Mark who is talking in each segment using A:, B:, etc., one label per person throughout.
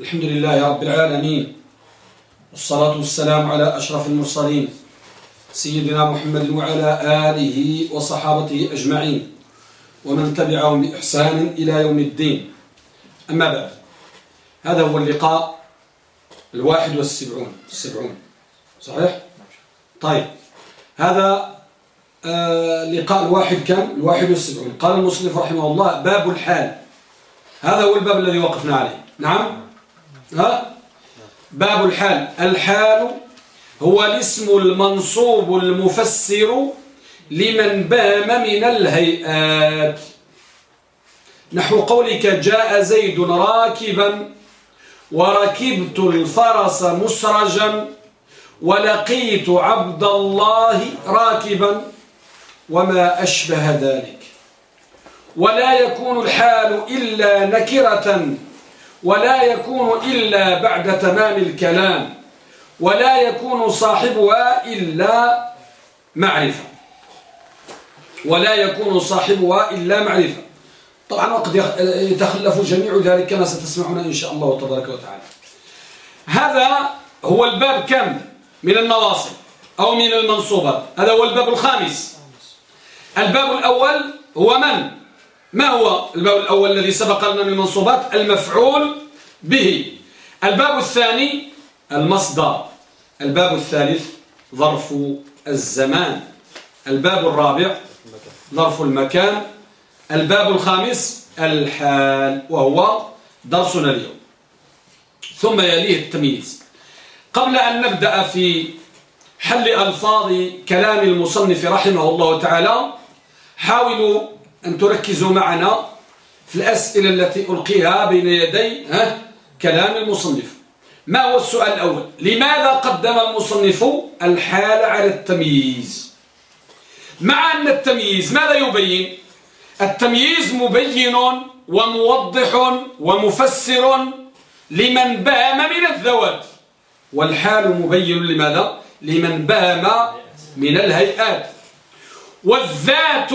A: الحمد لله رب العالمين والصلاة والسلام على أشرف المرسلين سيدنا محمد وعلى آله وصحابته أجمعين ومن تبعهم بإحسان إلى يوم الدين أما بعد هذا هو اللقاء الواحد والسبعون السبعون صحيح؟ طيب هذا لقاء الواحد كم؟ الواحد والسبعون قال المصنف رحمه الله باب الحال هذا هو الباب الذي وقفنا عليه نعم ها؟ باب الحال. الحال هو الاسم المنصوب المفسر لمن بام من الهيئات. نحو قولك جاء زيد راكبا وركبت الفرس مسرجا ولقيت عبد الله راكبا وما أشبه ذلك. ولا يكون الحال إلا نكرة ولا يكون إلا بعد تمام الكلام ولا يكون صاحبها إلا معرفة. ولا يكون صاحبها إلا معرفة. طبعا وقد يتخلف جميع ذلك كما ستسمعون إن شاء الله تبارك وتعالى. هذا هو الباب كم؟ من النواصب أو من المنصوبات هذا هو الباب الخامس. الباب الأول هو من؟ ما هو الباب الأول الذي سبق لنا من المنصوبات المفعول به. الباب الثاني المصدر. الباب الثالث ظرف الزمان. الباب الرابع ظرف المكان. الباب الخامس الحال وهو درسنا اليوم. ثم يليه التمييز. قبل أن نبدأ في حل ألفاظ كلام المصنف رحمه الله تعالى حاولوا أن تركزوا معنا في الأسئلة التي ألقيها بين يدي كلام المصنف. ما هو السؤال الأول؟ لماذا قدم المصنف الحال على التمييز؟ مع أن التمييز ماذا يبين؟ التمييز مبين وموضح ومفسر لمن بام من الذوات. والحال مبين لماذا؟ لمن بام من الهيئات. والذات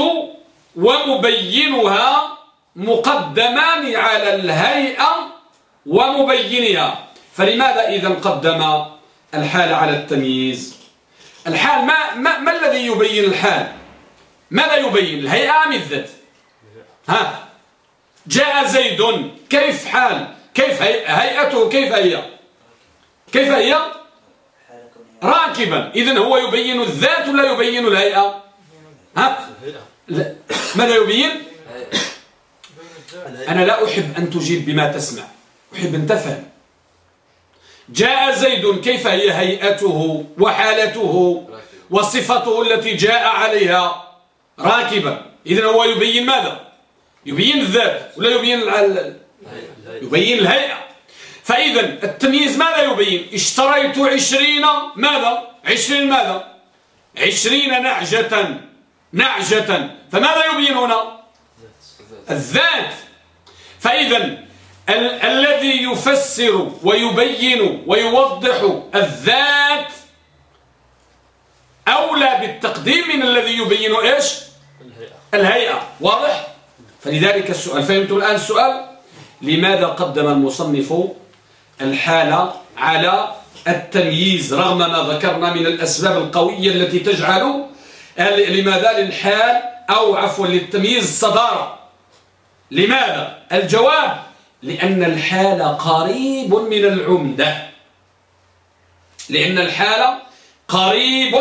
A: ومبينها مقدمان على الهيئة ومبينها. فلماذا إذا قدم الحال على التمييز؟ الحال ما, ما, ما الذي يبين الحال؟ ماذا يبين؟ الهيئة أم الذات؟ ها؟ جاء زيد. كيف حال؟ كيف هيئته؟ كيف هي؟ كيف هي؟ راكبا. إذن هو يبين الذات ولا يبين الهيئة؟ ها؟ لا. ماذا يبين؟ أنا لا أحب أن تجيب بما تسمع. أحب أن تفهم. جاء زيد كيف هي هيئته وحالته وصفته التي جاء عليها؟ راكبا. إذن هو يبين ماذا؟ يبين الذات ولا يبين يبين الهيئة. فإذا التمييز ماذا يبين؟ اشتريت عشرين ماذا؟ عشرين ماذا؟ عشرين نعجة. نعجة. فماذا يبين هنا؟ الذات. فإذا ال الذي يفسر ويبين ويوضح الذات أولى بالتقديم من الذي يبين إيش؟ الهيئة. واضح؟ فلذلك السؤال فهمتم الآن السؤال؟ لماذا قدم المصنف الحالة على التمييز رغم ما ذكرنا من الأسباب القوية التي تجعل لماذا للحال أو عفوا للتمييز صدارة لماذا؟ الجواب لأن الحال قريب من العمدة. لأن الحال قريب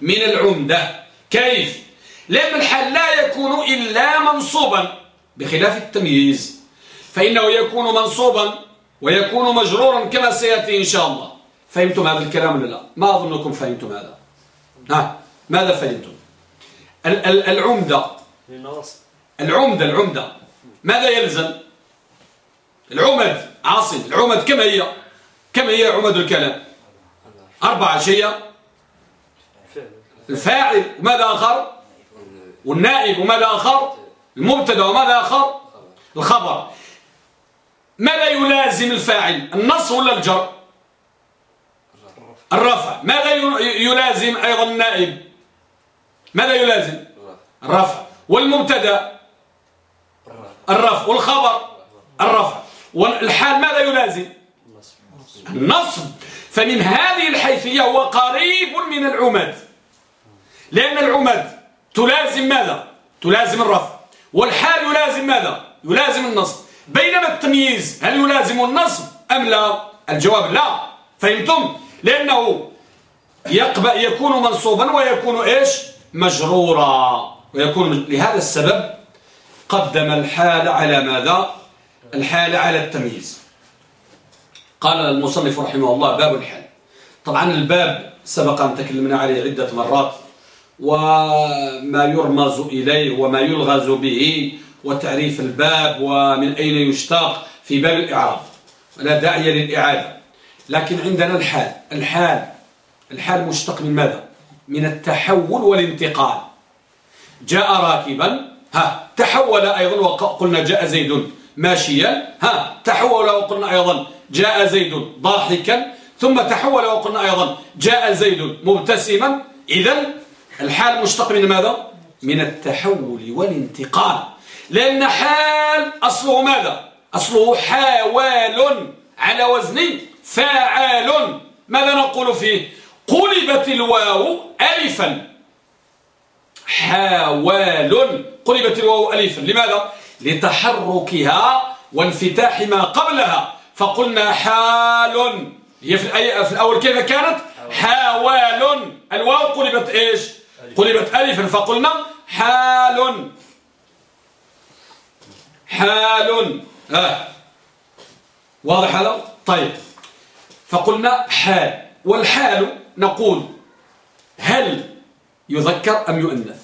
A: من العمدة. كيف؟ لأن الحال لا يكون إلا منصوبا. بخلاف التمييز فإنه يكون منصوبا ويكون مجرورا كما سيأتي إن شاء الله. فهمتم هذا الكلام ولا لا؟ ما أظنكم فهمتم هذا. ها ماذا فهمتم؟ العمدة. العمدة العمدة. ماذا يلزم؟ العمد عاصم العمد كم هي؟ كم هي عمد الكلام؟ أربعة. شيء. الفاعل وماذا آخر؟ والنائب وماذا آخر؟ المبتدأ وماذا آخر؟ الخبر. ماذا يلازم الفاعل؟ النص ولا الجر؟ الرفع. ماذا يلازم أيضا النائب؟ ماذا يلازم؟ الرفع. والمبتدا؟ الرفع. والخبر؟ الرفع. والحال ماذا يلازم؟ النصب. فمن هذه الحيثية هو قريب من العمد. لأن العمد تلازم ماذا؟ تلازم الرفع. والحال يلازم ماذا؟ يلازم النصب. بينما التمييز هل يلازم النصب أم لا؟ الجواب لا. فهمتم؟ لأنه يكون منصوبا ويكون إيش؟ مجرورا ويكون لهذا السبب قدم الحال على ماذا؟ الحال على التمييز. قال المصنف رحمه الله باب الحال. طبعا الباب سبق أن تكلمنا عليه عدة مرات وما يرمز إليه وما يلغز به وتعريف الباب ومن أين يشتاق في باب الإعراب. لا داعي للإعادة. لكن عندنا الحال. الحال. الحال مشتق من ماذا؟ من التحول والانتقال. جاء راكبا ها تحول أيضا وقلنا جاء زيد. ماشيا ها تحول وقلنا أيضا جاء زيد ضاحكا ثم تحول وقلنا أيضا جاء زيد مبتسما. إذا الحال مشتق من ماذا؟ من التحول والانتقال. لأن حال أصله ماذا؟ أصله حوال على وزن فاعال ماذا نقول فيه؟ قلبت الواو ألفا. حوال قلبت الواو ألفا. لماذا؟ لتحركها وانفتاح ما قبلها. فقلنا حال. هي في, في الأول كيف كانت؟ حوال الواو قلبت إيش؟ قلبت ألفا. فقلنا حال. حال. آه. واضح هذا؟ طيب. فقلنا حال. والحال نقول هل يذكر أم يؤنث؟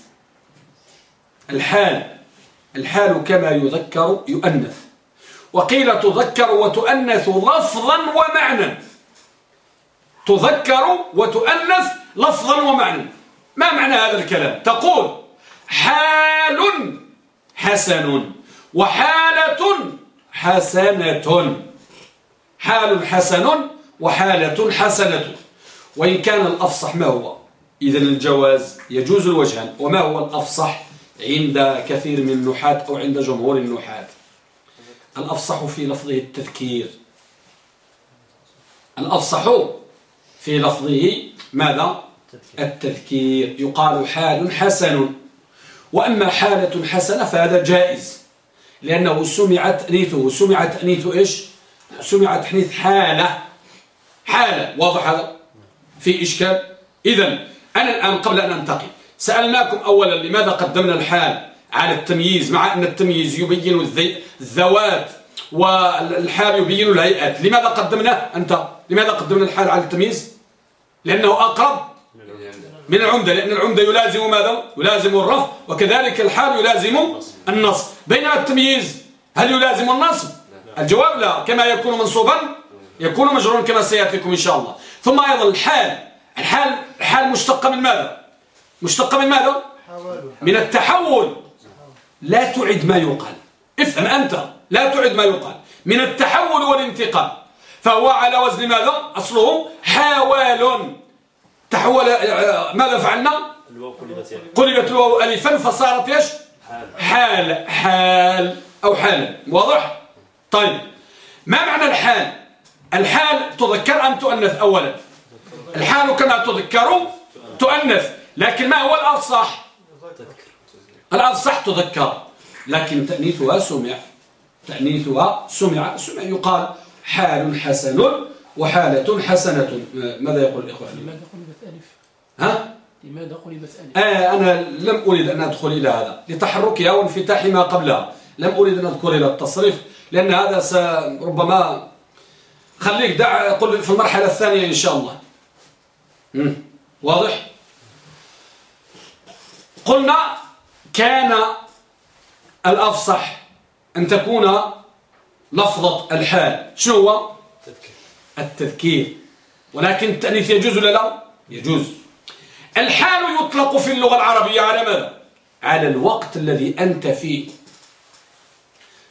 A: الحال الحال كما يذكر يؤنث. وقيل تذكر وتؤنث لفظا ومعنى. تذكر وتؤنث لفظا ومعنى. ما معنى هذا الكلام؟ تقول حال حسن وحالة حسنة. حال حسن وحالة حسنة. وإن كان الأفصح ما هو؟ إذا الجواز يجوز الوجهان وما هو الأفصح عند كثير من النحاة أو عند جمهور النحاة؟ الأفصح في لفظه التذكير. الأفصح في لفظه ماذا؟ التذكير. يقال حال حسن. وأما حالة حسنة فهذا جائز لأنه سمع تأنيثه. سمع تأنيث إيش؟ سمع تحنيث حالة. حالة واضح هذا؟ في إشكال. إذا أنا الآن قبل أن أنتقل سألناكم أولا لماذا قدمنا الحال على التمييز مع أن التمييز يبين الذوات والحال يبين الهيئات. لماذا قدمناه أنت لماذا قدمنا الحال على التمييز؟ لأنه أقرب من العمدة لأن العمدة يلازم ماذا؟ يلازم الرفع وكذلك الحال يلازم النصب. بينما التمييز هل يلازم النصب؟ الجواب لا كما يكون منصوبا يكون مجرورا كما سيأتيكم إن شاء الله. ثم أيضا الحال. الحال الحال مشتقة من ماذا؟ مشتقة من ماذا؟ من التحول. لا تعد ما يقال. افهم أنت. لا تعد ما يقال. من التحول والانتقال فهو على وزن ماذا؟ أصله حوال تحول ماذا فعلنا؟ قلبت الواو ألفا فصارت إيش؟ حال. حال. أو حالا. واضح؟ طيب. ما معنى الحال؟ الحال تذكر أم تؤنث أولا؟ الحال كما تذكر تؤنث لكن ما هو الأفصح الأفصح تذكر لكن تأنيثها سمع تأنيثها سمع سمع يقال حال حسن وحالة حسنة. ماذا يقول الإخوة؟
B: لماذا قلبت ألف؟
A: ها؟
B: لماذا قلبت ألف؟
A: آه أنا لم أريد أن أدخل إلى هذا لتحركها وانفتاح ما قبلها. لم أريد أن أدخل إلى التصريف لأن هذا ربما خليك دع قل في المرحلة الثانية إن شاء الله. مم. واضح؟ قلنا كان الأفصح أن تكون لفظة الحال. شنو هو؟ التذكير. ولكن التأنيث يجوز ولا لا؟ يجوز. الحال يطلق في اللغة العربية على ماذا؟ على الوقت الذي أنت فيه.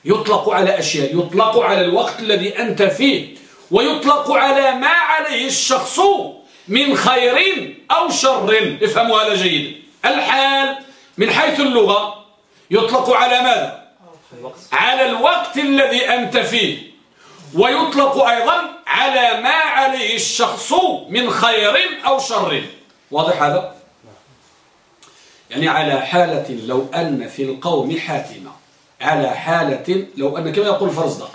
A: يطلق على أشياء يطلق على الوقت الذي أنت فيه. ويطلق على ما عليه الشخص من خير أو شر. افهموا هذا جيد. الحال من حيث اللغة يطلق على ماذا؟ على الوقت الذي أنت فيه. ويطلق أيضا على ما عليه الشخص من خير أو شر. واضح هذا؟ يعني على حالة لو أن في القوم حاتمة. على حالة لو أن كما يقول فرزدق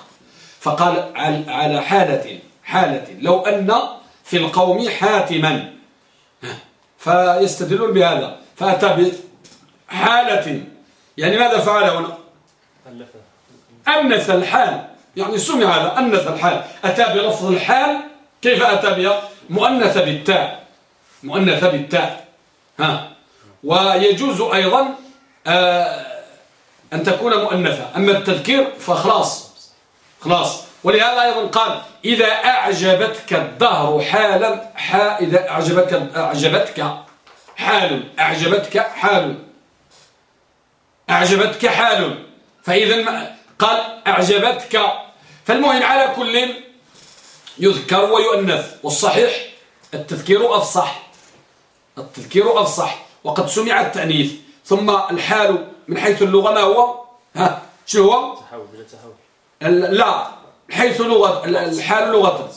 A: فقال على حالة حالة لو أن في القوم حاتما. فيستدلون بهذا. فأتى بحالة. يعني ماذا فعل هنا؟ أنث الحال. يعني سمع هذا أنث الحال. أتى بلفظ الحال. كيف أتى بها؟ مؤنثة بالتاء. مؤنثة بالتاء. ها. ويجوز أيضا آه أن تكون مؤنثة. أما التذكير فخلاص. خلاص. ولهذا أيضا قال إذا أعجبتك الدهر حالا حا إذا أعجبتك, أعجبتك حال أعجبتك حال أعجبتك حال. فإذا قال أعجبتك. فالمهم على كل يذكر ويؤنث والصحيح التذكير أفصح التذكير أفصح وقد سمع التأنيث. ثم الحال من حيث اللغة ما هو؟ ها شو هو؟ تحول بلا تحول لا حيث لغة الحال لغة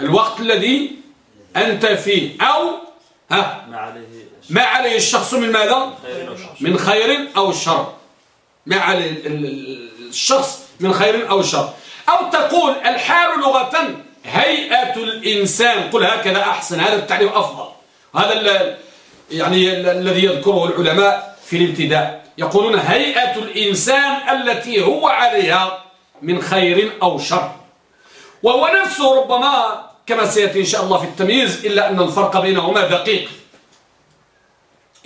A: الوقت الذي أنت فيه أو ها ما عليه الشخص من ماذا؟ من خير أو شر. ما عليه الشخص من خير أو شر. أو تقول الحال لغة هيئة الإنسان. قل هكذا أحسن هذا التعليم أفضل. هذا يعني الذي يذكره العلماء في الابتداء. يقولون هيئة الإنسان التي هو عليها من خير أو شر. وهو نفسه ربما كما سيأتي إن شاء الله في التمييز إلا أن الفرق بينهما دقيق.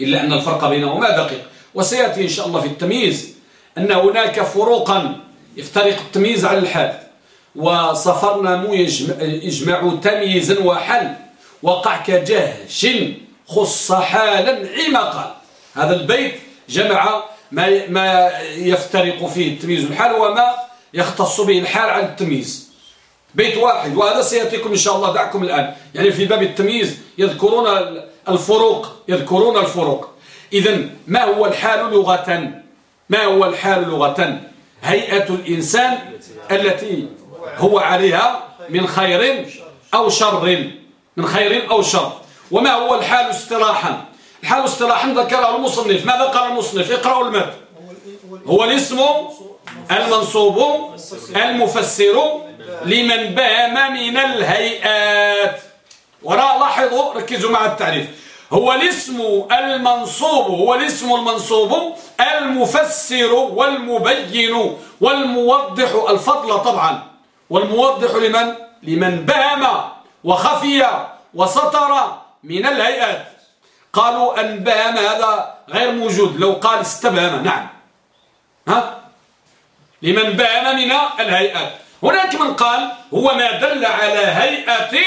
A: إلا أن الفرق بينهما دقيق. وسيأتي إن شاء الله في التمييز أن هناك فروقا يفترق التمييز على الحال. وصفرنا مو يجمع تمييزا وحل. وقع كجهش خص حالا عمقا. هذا البيت جمع ما ما يفترق فيه التمييز الحال وما يختص به الحال عن التمييز. بيت واحد وهذا سيأتيكم إن شاء الله دعكم الآن. يعني في باب التمييز يذكرون الفروق يذكرون الفروق. إذا ما هو الحال لغة؟ ما هو الحال لغة؟ هيئة الإنسان التي هو عليها من خير أو شر من خير أو شر. وما هو الحال اصطلاحا الحال اصطلاحا ذكره المصنف. ماذا قال المصنف؟ اقرأوا المد هو الاسم المنصوب المفسر لمن بام من الهيئات. وراء لاحظوا ركزوا مع التعريف. هو الاسم المنصوب هو الاسم المنصوب المفسر والمبين والموضح الفضل طبعا. والموضح لمن؟ لمن بام وخفي وسطر من الهيئات. قالوا أن بام هذا غير موجود لو قال استبهم نعم. ها؟ لمن بام من الهيئات. هناك من قال هو ما دل على هيئة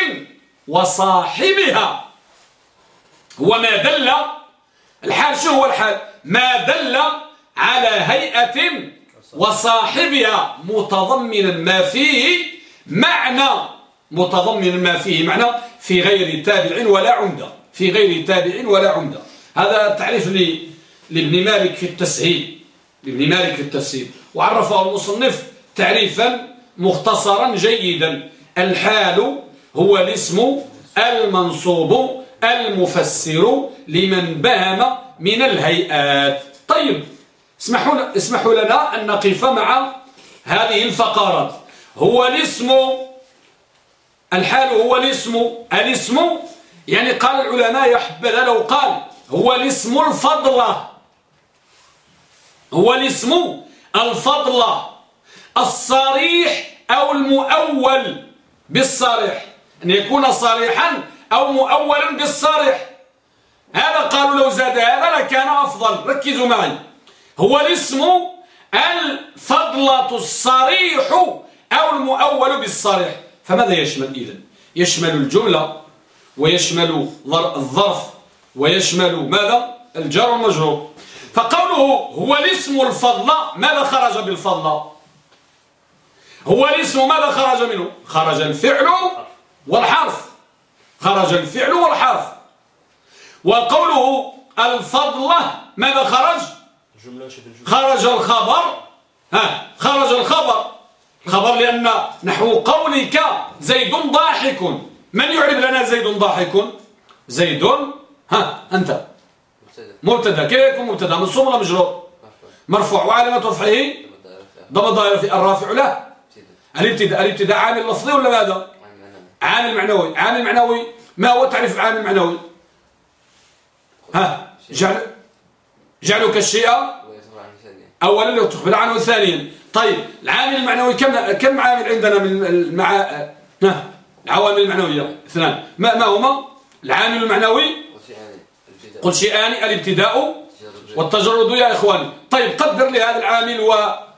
A: وصاحبها. هو ما دل الحال شو هو الحال؟ ما دل على هيئة وصاحبها. متضمنا ما فيه معنى. متضمنا ما فيه معنى في غير تابع ولا عمدة. في غير تابع ولا عمدة. هذا تعريف لابن مالك في التسهيل. لابن مالك في التسهيل وعرفه المصنف تعريفا مختصرا جيدا. الحال هو الاسم المنصوب المفسر لمن بهم من الهيئات. طيب اسمحوا, اسمحوا لنا أن نقف مع هذه الفقرات هو الاسم الحال هو الاسم الاسم يعني قال العلماء يحبذ لو قال هو الاسم الفضلة هو الاسم الفضلة الصريح أو المؤول بالصريح. أن يكون صريحا أو مؤولا بالصريح. هذا قالوا لو زاد هذا لكان أفضل. ركزوا معي. هو الاسم الفضلة الصريح أو المؤول بالصريح. فماذا يشمل إذن؟ يشمل الجملة ويشمل الظرف ويشمل ماذا؟ الجار والمجرور فقوله هو الاسم الفضلة ماذا خرج بالفضلة هو الاسم ماذا خرج منه؟ خرج الفعل والحرف. خرج الفعل والحرف. وقوله الفضلة ماذا خرج؟ خرج الخبر. ها خرج الخبر. خبر لأن نحو قولك زيد ضاحك. من يعرف لنا زيد ضاحك؟ زيد. ها أنت. مبتدأ. كيف يكون مبتدأ؟ منصوب ولا مجرور مرفوع. وعلامة رفعه ضم الظاهر في الرافع له. الابتداء. الابتداء عامل لفظي ولا ماذا؟ عامل معنوي. عامل معنوي. ما هو تعريف عامل معنوي؟ ها؟ جعل جعلك الشيء اولا تخبر عنه ثانيا. طيب العامل المعنوي كم كم عامل عندنا من المع العوامل المعنوية. اثنان. ما ما هما؟ العامل المعنوي قل شيئان الابتداء والتجرد يا إخواني. طيب قدر لي هذا العامل و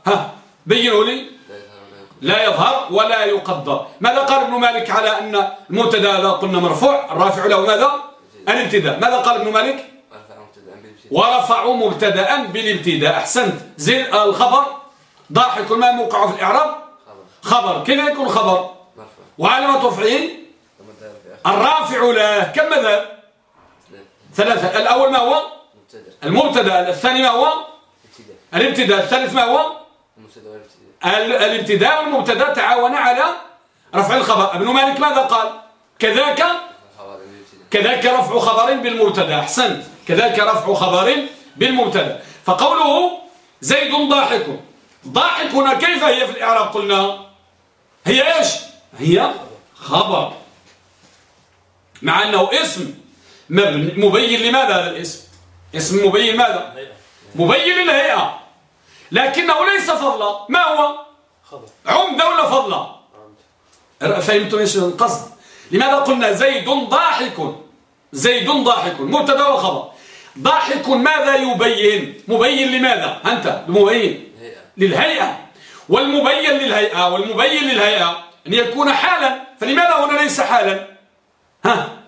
A: ها بينه لي. لا يظهر ولا يقدر. ماذا قال ابن مالك على أن المبتدا لا قلنا مرفوع؟ الرافع له ماذا؟ الابتداء. ماذا قال ابن مالك؟ ورفعوا مبتدأ بالابتداء. أحسنت. زين الخبر ضاحك ما موقعه في الإعراب؟ خبر. كيف يكون خبر؟ وعلامة رفعه؟ الرافع له. كم ماذا ثلاثة. الأول ما هو؟ المبتدأ. الثاني ما هو؟ الابتداء. الثالث ما هو؟ الابتداء والمبتدأ تعاون على رفع الخبر. ابن مالك ماذا قال؟ كذاك كذاك رفع خبر بالمبتدأ. أحسنت. كذاك رفع خبر بالمبتدأ. فقوله زيد ضاحك. ضاحك هنا كيف هي في الإعراب قلنا؟ هي إيش؟ هي خبر. مع أنه اسم. مبين لماذا هذا الاسم؟ اسم مبين ماذا؟ مبين للهيئة لكنه ليس فضلا. ما هو؟ عمدة ولا فضلا؟ فهمتم إيش القصد؟ لماذا قلنا زيد ضاحك؟ زيد ضاحك. مبتدا وخبر ضاحك ماذا يبين؟ مبين لماذا؟ أنت المبين. للهيئة. والمبين للهيئة. والمبين للهيئة. أن يكون حالا. فلماذا هنا ليس حالا؟ ها؟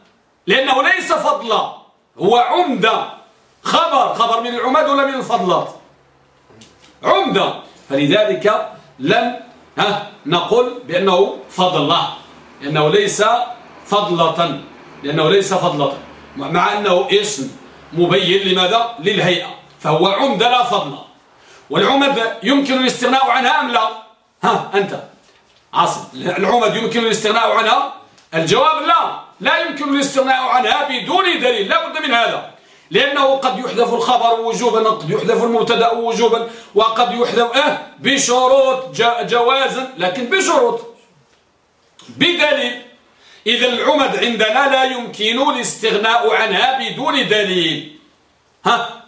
A: لأنه ليس فضلا هو عمدة. خبر خبر من العماد ولا من الفضلات؟ عمدة. فلذلك ها نقول بأنه فضلة لأنه ليس فضلة لأنه ليس فضلة. مع أنه اسم مبين لماذا؟ للهيئة. فهو عمدة لا فضلة والعمد يمكن الاستغناء عنها أم لا؟ ها أنت. عاصم العمد يمكن الاستغناء عنها الجواب لا. لا يمكن الاستغناء عنها بدون دليل. لا بد من هذا. لأنه قد يحذف الخبر وجوبا وقد يحذف المبتدأ وجوبا وقد يحذف آه بشروط جوازا لكن بشروط. بدليل. إذا العمد عندنا لا يمكن الاستغناء عنها بدون دليل. ها؟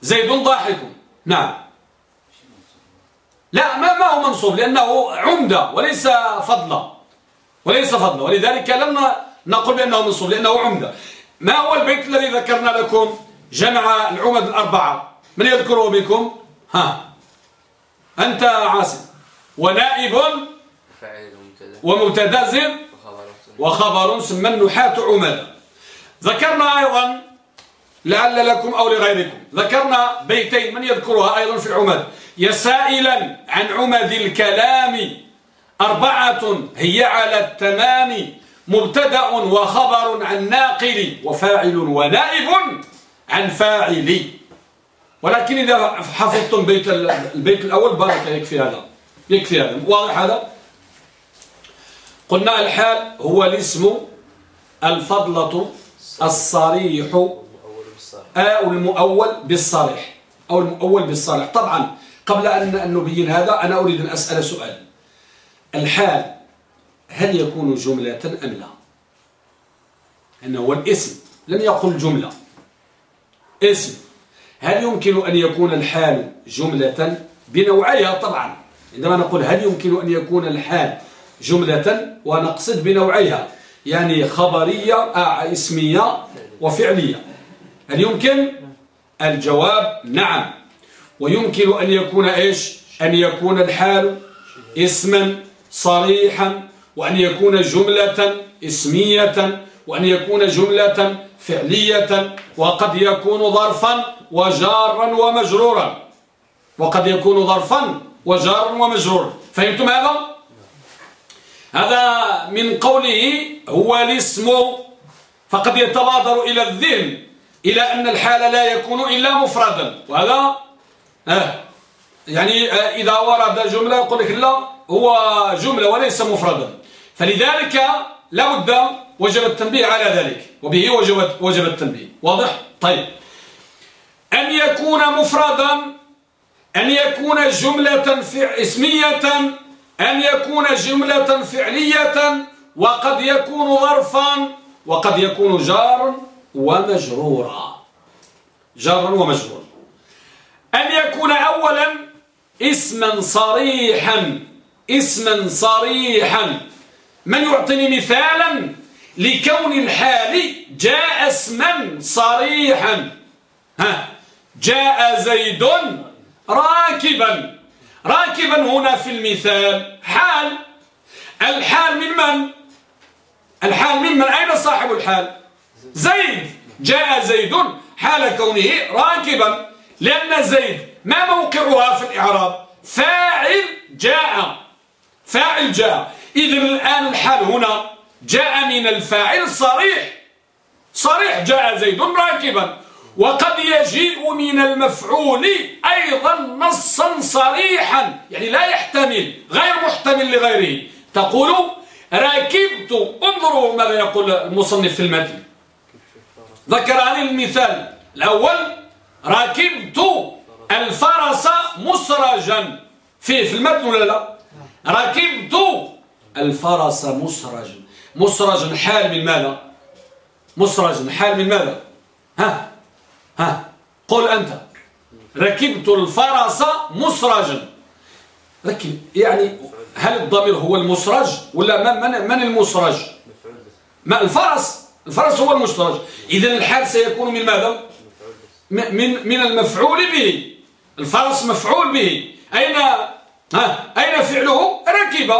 A: زيد ضاحك. نعم. لا ما هو منصوب لأنه عمدة وليس فضلا. وليس فضلا ولذلك لم نقول بأنه منصوب لأنه عمدة. ما هو البيت الذي ذكرنا لكم؟ جمع العمد الأربعة. من يذكره بكم ها. أنت عاصم. ونائب ومبتدأ وخبر سمى النحاة عمدا ذكرنا أيضا لعل لكم أو لغيركم. ذكرنا بيتين من يذكرها أيضا في العمد. يسائلا عن عمد الكلام. أربعة هي على التمام مبتدأ وخبر عن ناقل وفاعل ونائب عن فاعل. ولكن إذا حفظتم بيت البيت الأول بارك يكفي هذا. يكفي هذا. واضح هذا؟ قلنا الحال هو الاسم الفضلة الصريح أو المؤول بالصريح أو المؤول بالصريح. طبعا قبل أن نبين هذا أنا أريد أن أسأل سؤال. الحال هل يكون جملة أم لا؟ أنه هو الاسم لم يقل جملة. اسم هل يمكن أن يكون الحال جملة بنوعيها؟ طبعا. عندما نقول هل يمكن أن يكون الحال جملة ونقصد بنوعيها يعني خبرية آه اسمية وفعلية. هل يمكن؟ الجواب نعم. ويمكن أن يكون إيش؟ أن يكون الحال اسما صريحا وأن يكون جملة اسمية وأن يكون جملة فعلية وقد يكون ظرفا وجارا ومجرورا. وقد يكون ظرفا وجارا ومجرورا فهمتم هذا؟ هذا من قوله هو الاسم. فقد يتبادر إلى الذهن إلى أن الحال لا يكون إلا مفردا وهذا؟ آه يعني آه، إذا ورد جملة يقول لك لا هو جملة وليس مفردا. فلذلك لابد وجب التنبيه على ذلك. وبه وجب وجب التنبيه. واضح؟ طيب. أن يكون مفردا أن يكون جملة اسمية أن يكون جملة فعلية وقد يكون ظرفا وقد يكون جارا ومجرورا. جارا ومجرورا أن يكون أولا اسما صريحا. اسما صريحا. من يعطيني مثالا؟ لكون الحال جاء اسما صريحا. ها جاء زيد راكبا. راكبا هنا في المثال. حال. الحال من من؟ الحال من من؟ أين صاحب الحال؟ زيد. جاء زيد. حال كونه راكبا. لأن زيد ما موقعها في الإعراب؟ فاعل جاء. فاعل جاء. إذن الآن الحال هنا. جاء من الفاعل صريح. صريح. جاء زيد راكبا. وقد يجيء من المفعول أيضا نصا صريحا. يعني لا يحتمل. غير محتمل لغيره. تقول راكبت. انظروا ماذا يقول المصنف في المتن. ذكر عن المثال. الأول راكبت. الفرس مسرجا. فيه في المتن ولا لا؟ ركبت الفرس مسرجا. مسرجا حال من ماذا؟ مسرجا حال من ماذا؟ ها؟ ها؟ قل أنت. ركبت الفرس مسرجا. ركب يعني هل الضمير هو المسرج ولا من, من, من المسرج؟ ما الفرس؟ الفرس هو المسرج. إذا الحال سيكون من ماذا؟ من من المفعول به. الفرس مفعول به. أين ها؟ أين فعله؟ ركب.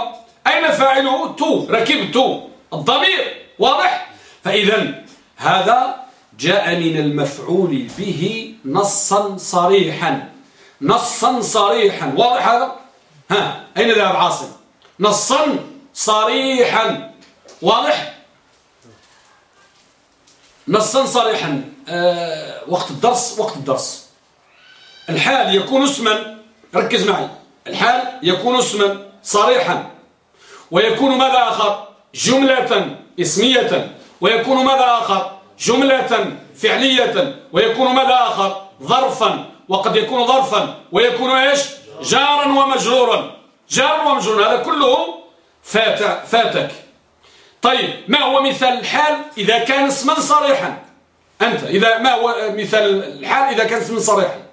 A: أين فاعله؟ تو. ركبت الضمير واضح؟ فإذا هذا جاء من المفعول به نصا صريحا. نصا صريحا. واضح هذا؟ ها أين ذهب عاصم؟ نصا صريحا. واضح؟ نصا صريحا. آه وقت الدرس وقت الدرس. الحال يكون اسما ركز معي. الحال يكون اسما صريحا ويكون ماذا آخر؟ جملة اسمية ويكون ماذا آخر؟ جملة فعلية ويكون ماذا آخر؟ ظرفا وقد يكون ظرفا ويكون إيش؟ جارا ومجرورا. جارا ومجرورا هذا كله فات فاتك. طيب ما هو مثال الحال إذا كان اسما صريحا؟ أنت إذا ما هو مثال الحال إذا كان اسما صريحا؟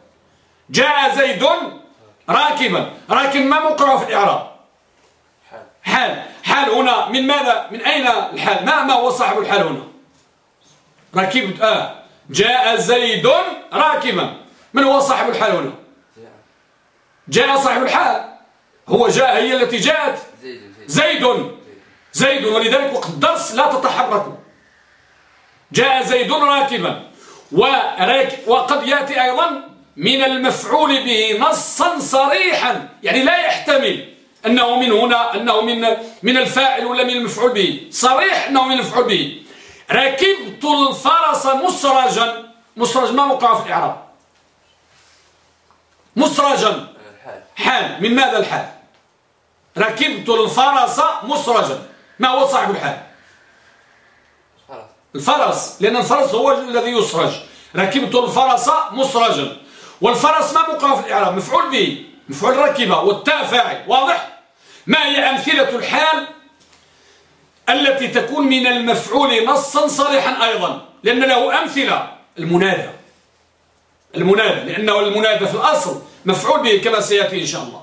A: جاء زيد راكبا راكب ما موقعه في الإعراب. حال. حال. هنا من ماذا؟ من أين الحال؟ ما ما هو صاحب الحال هنا؟ ركبت آه. جاء زيد راكبا. من هو صاحب الحال هنا؟ جاء صاحب الحال. هو جاء هي التي جاءت؟ زيد زيد. ولذلك وقت الدرس لا تتحركوا. جاء زيد راكبا. وقد يأتي أيضا من المفعول به نصا صريحا يعني لا يحتمل أنه من هنا أنه من من الفاعل ولا من المفعول به. صريح أنه من المفعول به. ركبت الفرس مسرجا. مسرج ما وقع في الإعراب. مسرجا. حال. من ماذا الحال؟ ركبت الفرس مسرجا. ما هو صاحب الحال؟ الفرس. لأن الفرس هو الذي يسرج. ركبت الفرس مسرجا. والفرس ما موقع في الإعراب. مفعول به مفعول ركبة والتاء فاعل واضح؟ ما هي أمثلة الحال التي تكون من المفعول نصا صريحا أيضا؟ لأن له أمثلة. المنادى. المنادى لأنه المنادى في الأصل مفعول به كما سيأتي إن شاء الله.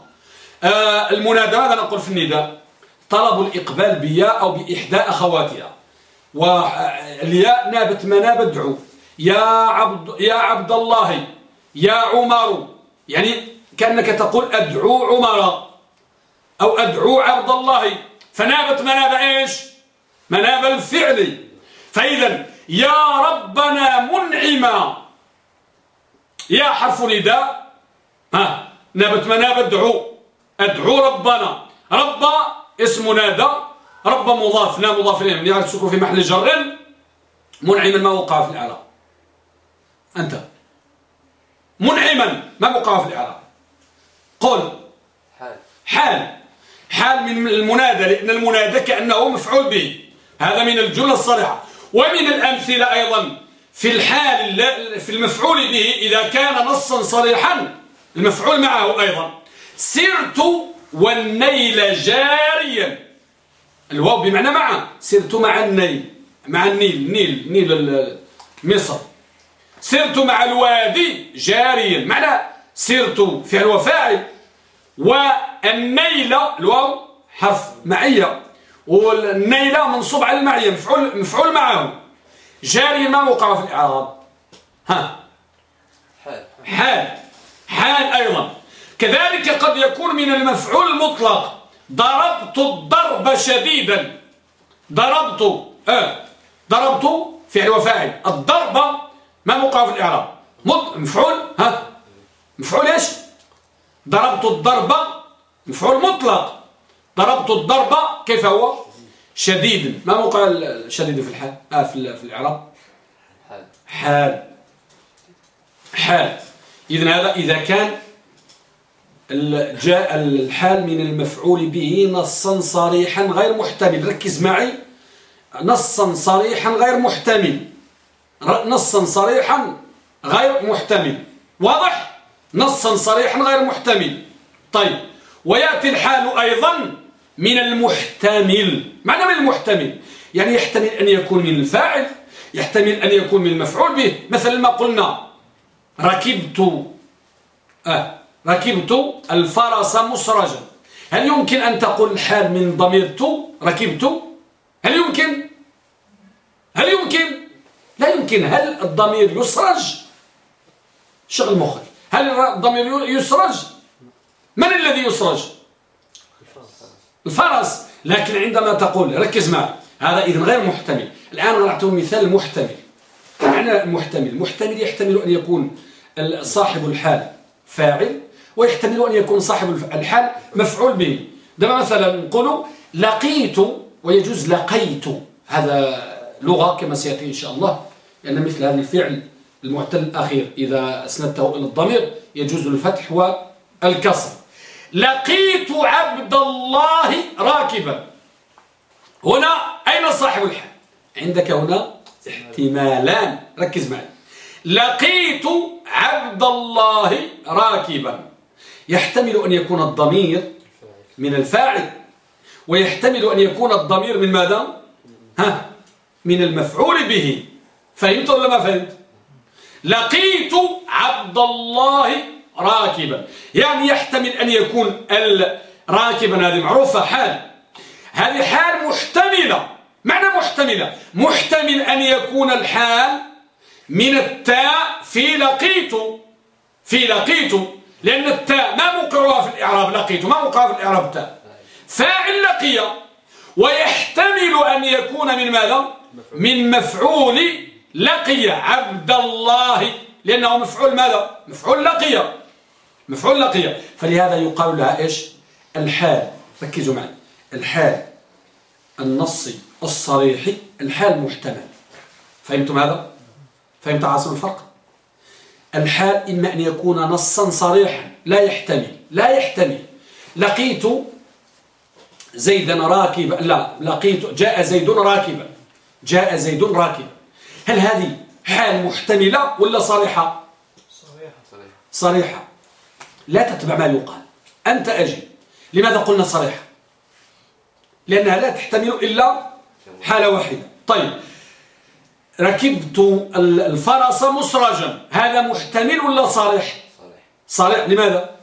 A: آه المنادى ماذا نقول في النداء؟ طلب الإقبال بياء أو بإحدى أخواتها والياء نابت مناب الدعو يا عبد, يا عبد الله يا عمر يعني كأنك تقول أدعو عمر أو أدعو عبد الله. فنابت مناب إيش؟ مناب الفعل. فإذا يا ربنا منعما. يا حرف نداء. ها نابت مناب أدعو. أدعو ربنا. رب اسم نادى. رب مضاف لا مضاف إليه. يعني السكر في محل جر. منعما ما وقع في الاعراب أنت. منعما ما وقع في الإعراب. قل
C: حال.
A: حال. حال من المنادى لأن المنادى كأنه مفعول به. هذا من الجملة الصريحة. ومن الأمثلة أيضا في الحال في المفعول به إذا كان نصا صريحا المفعول معه أيضا. سرت والنيل جاريا. الواو بمعنى مع سرت مع النيل. مع النيل. النيل نيل مصر. سرت مع الوادي جاريا معنى سرت فعل وفاعل والنيل الواو حرف معية. والنيل منصوب على المعية مفعول, مفعول معه جاريا ما موقع في الإعراب. ها. حال. حال. حال أيضا. كذلك قد يكون من المفعول المطلق ضربت الضرب شديدا. ضربت آه ضربت فعل وفاعل. الضرب ما في الإعراب. مفعول ها؟ مفعول إيش؟ ضربت الضرب مفعول مطلق. ضربت الضرب كيف هو؟ شديد. ما موقع الشديد في الحال آه في, في الإعراب؟ حال. حال. إذن هذا إذا كان جاء الحال من المفعول به نصا صريحا غير محتمل. ركز معي. نصا صريحا غير محتمل. نصا صريحا غير محتمل. واضح؟ نصا صريحا غير محتمل. طيب. ويأتي الحال أيضا من المحتمل. معنى من المحتمل؟ يعني يحتمل أن يكون من الفاعل يحتمل أن يكون من المفعول به. مثل ما قلنا ركبت آه ركبت الفرس مسرجا. هل يمكن أن تقول الحال من ضمير تو ركبت. هل يمكن؟ هل يمكن؟ لا يمكن. هل الضمير يسرج؟ شغل مخك. هل الضمير يسرج؟ من الذي يسرج؟ الفرس. لكن عندما تقول ركز معي هذا إذن غير محتمل. الآن نعطيه مثال محتمل. معنى المحتمل محتمل يحتمل أن يكون صاحب الحال فاعل ويحتمل أن يكون صاحب الحال مفعول به. دابا مثلا نقول لقيت ويجوز لقيت. هذا لغة كما سيأتي إن شاء الله. لأن مثل هذا الفعل المعتل الأخير إذا أسندته إلى الضمير يجوز الفتح والكسر. لقيت عبد الله راكبا. هنا أين صاحب الحال؟ عندك هنا احتمالان. ركز معي. لقيت عبد الله راكبا. يحتمل أن يكون الضمير من الفاعل ويحتمل أن يكون الضمير من ماذا؟ ها؟ من المفعول به. فهمت ولا ما فهمت؟ لقيت عبد الله راكبا. يعني يحتمل أن يكون راكبا هذه معروفة حال. هذه حال محتملة. معنى محتملة؟ محتمل أن يكون الحال من التاء في لقيت. في لقيت. لأن التاء ما موقعها في الإعراب لقيت. ما موقعها في الإعراب التاء. فاعل لقي. ويحتمل أن يكون من ماذا؟ من مفعول لقي عبد الله لأنه مفعول ماذا؟ مفعول لقي. مفعول لقي. فلهذا يقال لها إيش؟ الحال. ركزوا معي. الحال النصي الصريح الحال محتمل. فهمتم هذا؟ فهمت عاصم الفرق؟ الحال إما أن يكون نصا صريحا لا يحتمل لا يحتمل. لقيت زيدا راكبا لا لقيت جاء زيد راكبا. جاء زيد راكبا. هل هذه حال محتملة ولا صريحة؟ صريحة. صريحة. لا تتبع ما يقال. أنت أجي. لماذا قلنا صريحة؟ لأنها لا تحتمل إلا حالة واحدة. طيب. ركبت الفرس مسرجا. هذا محتمل ولا صريح؟ صريح. صريح. لماذا؟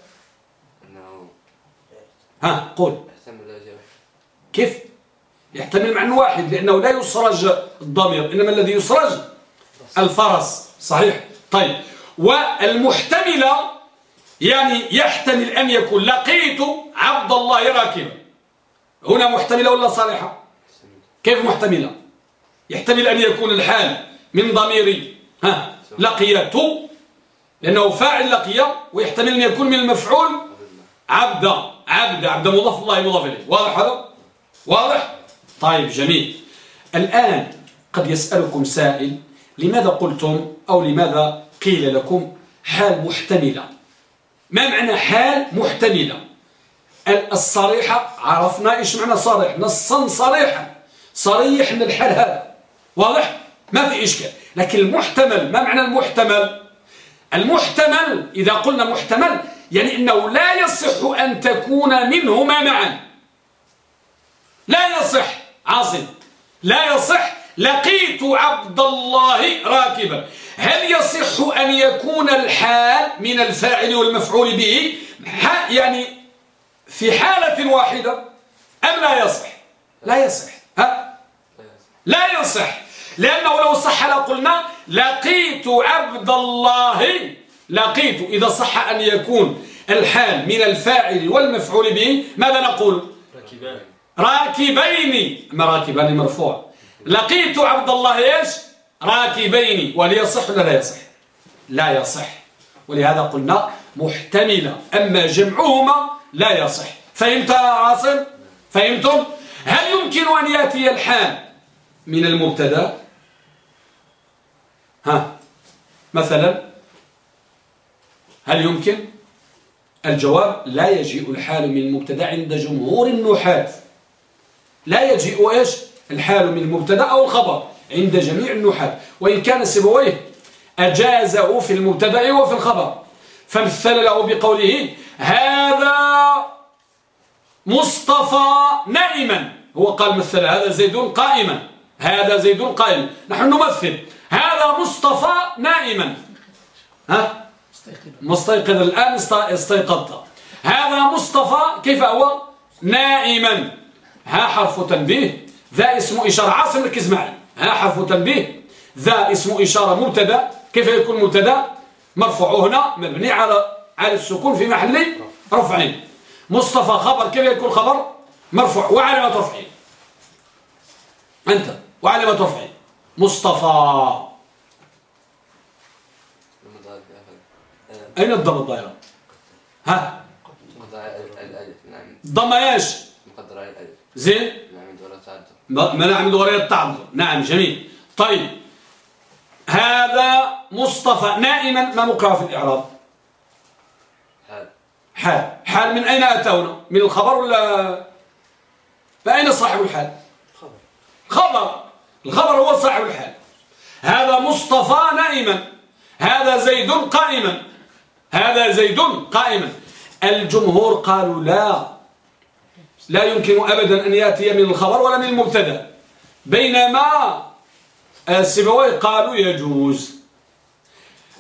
A: ها قول. كيف؟ يحتمل معنى واحد لأنه لا يسرج الضمير إنما الذي يسرج الفرس. صحيح؟ طيب. والمحتملة يعني يحتمل أن يكون لقيت عبد الله راكبا. هنا محتملة ولا صريحة كيف محتملة؟ يحتمل أن يكون الحال من ضمير ها؟ لقيت. لأنه فاعل لقي ويحتمل أن يكون من المفعول عبد. عبد عبد مضاف الله مضاف إليه. واضح هذا؟ واضح؟ طيب جميل. الآن قد يسألكم سائل لماذا قلتم أو لماذا قيل لكم حال محتملة؟ ما معنى حال محتملة؟ الصريحة عرفنا إيش معنى صريح. نصا صريحا. صريح من الحال هذا. واضح؟ ما في إشكال. لكن المحتمل ما معنى المحتمل؟ المحتمل إذا قلنا محتمل يعني إنه لا يصح أن تكون منهما معا. لا يصح. عاصم. لا يصح لقيت عبد الله راكبا. هل يصح أن يكون الحال من الفاعل والمفعول به؟ يعني في حالة واحدة أم لا يصح؟ لا يصح. ها؟ لا يصح. لأنه لو صح لقلنا لقيت عبد الله لقيت. إذا صح أن يكون الحال من الفاعل والمفعول به ماذا نقول؟ راكبان راكبين. راكبان مرفوع. لقيت عبد الله إيش؟ راكبين. وهل يصح ولا لا يصح؟ لا يصح. ولهذا قلنا محتملة. أما جمعهما لا يصح. فهمت عاصم؟ فهمتم؟ هل يمكن أن يأتي الحال من المبتدأ؟ ها مثلا هل يمكن؟ الجواب لا يجيء الحال من المبتدأ عند جمهور النحاة. لا يجيء إيش؟ الحال من المبتدا أو الخبر عند جميع النحاة. وإن كان سبويه أجازه في المبتدا وفي الخبر. فامثل له بقوله هذا مصطفى نائما. هو قال مثل هذا زيد قائما. هذا زيد قائم نحن نمثل. هذا مصطفى نائما. ها؟ مستيقظ الآن استيقظت هذا مصطفى كيف هو؟ نائما. ها حرف تنبيه ذا اسم إشارة عاصم ركز معي ها حرف تنبيه ذا اسم إشارة مبتدأ. كيف يكون مبتدأ؟ مرفوع هنا مبني على على السكون في محل رفع مصطفى خبر كيف يكون خبر؟ مرفوع وعلامة رفعه. أنت وعلامة رفعه. مصطفى. أين الضم الظاهرة ها؟ ضم إيش؟ زين؟ منع من وراء التعذر نعم جميل. طيب. هذا مصطفى نائما ما مقرأ في الإعراب؟ حال. حال. حال من أين أتونا؟ من الخبر ولا؟ فأين صاحب الحال؟ خبر. خبر. الخبر هو صاحب الحال. هذا مصطفى نائما. هذا زيد قائما. هذا زيد قائما. الجمهور قالوا لا. لا يمكن أبدا أن يأتي من الخبر ولا من المبتدأ. بينما السبوي قالوا يجوز.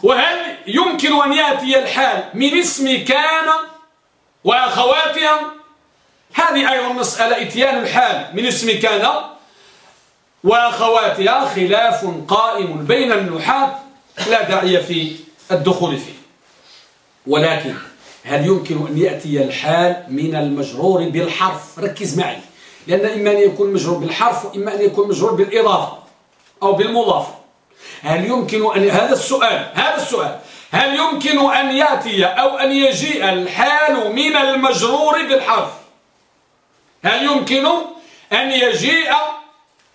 A: وهل يمكن أن يأتي الحال من اسم كان وأخواتها؟ هذه أيضا مسألة إتيان الحال من اسم كان وأخواتها. خلاف قائم بين النحاة لا داعي في الدخول فيه. ولكن هل يمكن أن يأتي الحال من المجرور بالحرف؟ ركز معي. لأن إما أن يكون مجرور بالحرف وإما أن يكون مجرور بالإضافة أو بالمضاف. هل يمكن أن هذا السؤال هذا السؤال. هل يمكن أن يأتي أو أن يجيء الحال من المجرور بالحرف؟ هل يمكن أن يجيء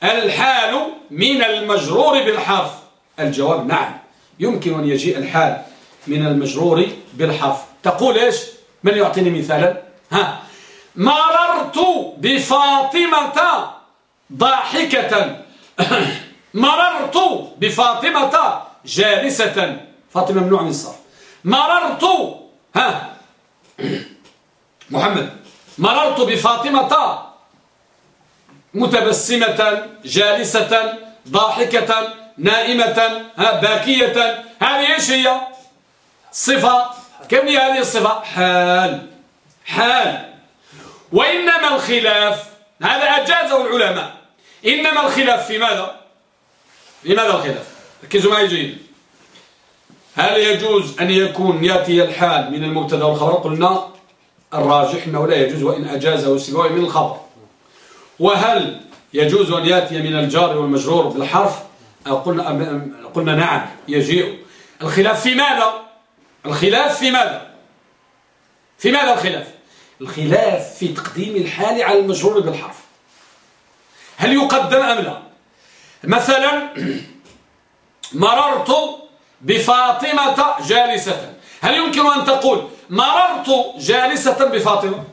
A: الحال من المجرور بالحرف؟ الجواب نعم. يمكن أن يجيء الحال من المجرور بالحرف. تقول إيش؟ من يعطيني مثالا؟ ها. مررت بفاطمة ضاحكة. مررت بفاطمة جالسة. فاطمة ممنوع من الصرف. مررت ها. محمد. مررت بفاطمة متبسمة جالسة ضاحكة نائمة باكية. هذه إيش هي؟ صفة كم هي هذه الصفة؟ حال. حال. وإنما الخلاف هذا أجازه العلماء. إنما الخلاف في ماذا؟ لماذا الخلاف؟ ركزوا معي جيدا هل يجوز أن يكون يأتي الحال من المبتدأ والخبر؟ قلنا الراجح أنه لا يجوز وإن أجازه سبوي من الخبر. وهل يجوز أن يأتي من الجار والمجرور بالحرف؟ قلنا, قلنا نعم يجيء. الخلاف في ماذا؟ الخلاف في ماذا؟ في ماذا الخلاف؟ الخلاف في تقديم الحال على المجرور بالحرف. هل يقدم أم لا؟ مثلا مررت بفاطمة جالسة. هل يمكن أن تقول مررت جالسة بفاطمة؟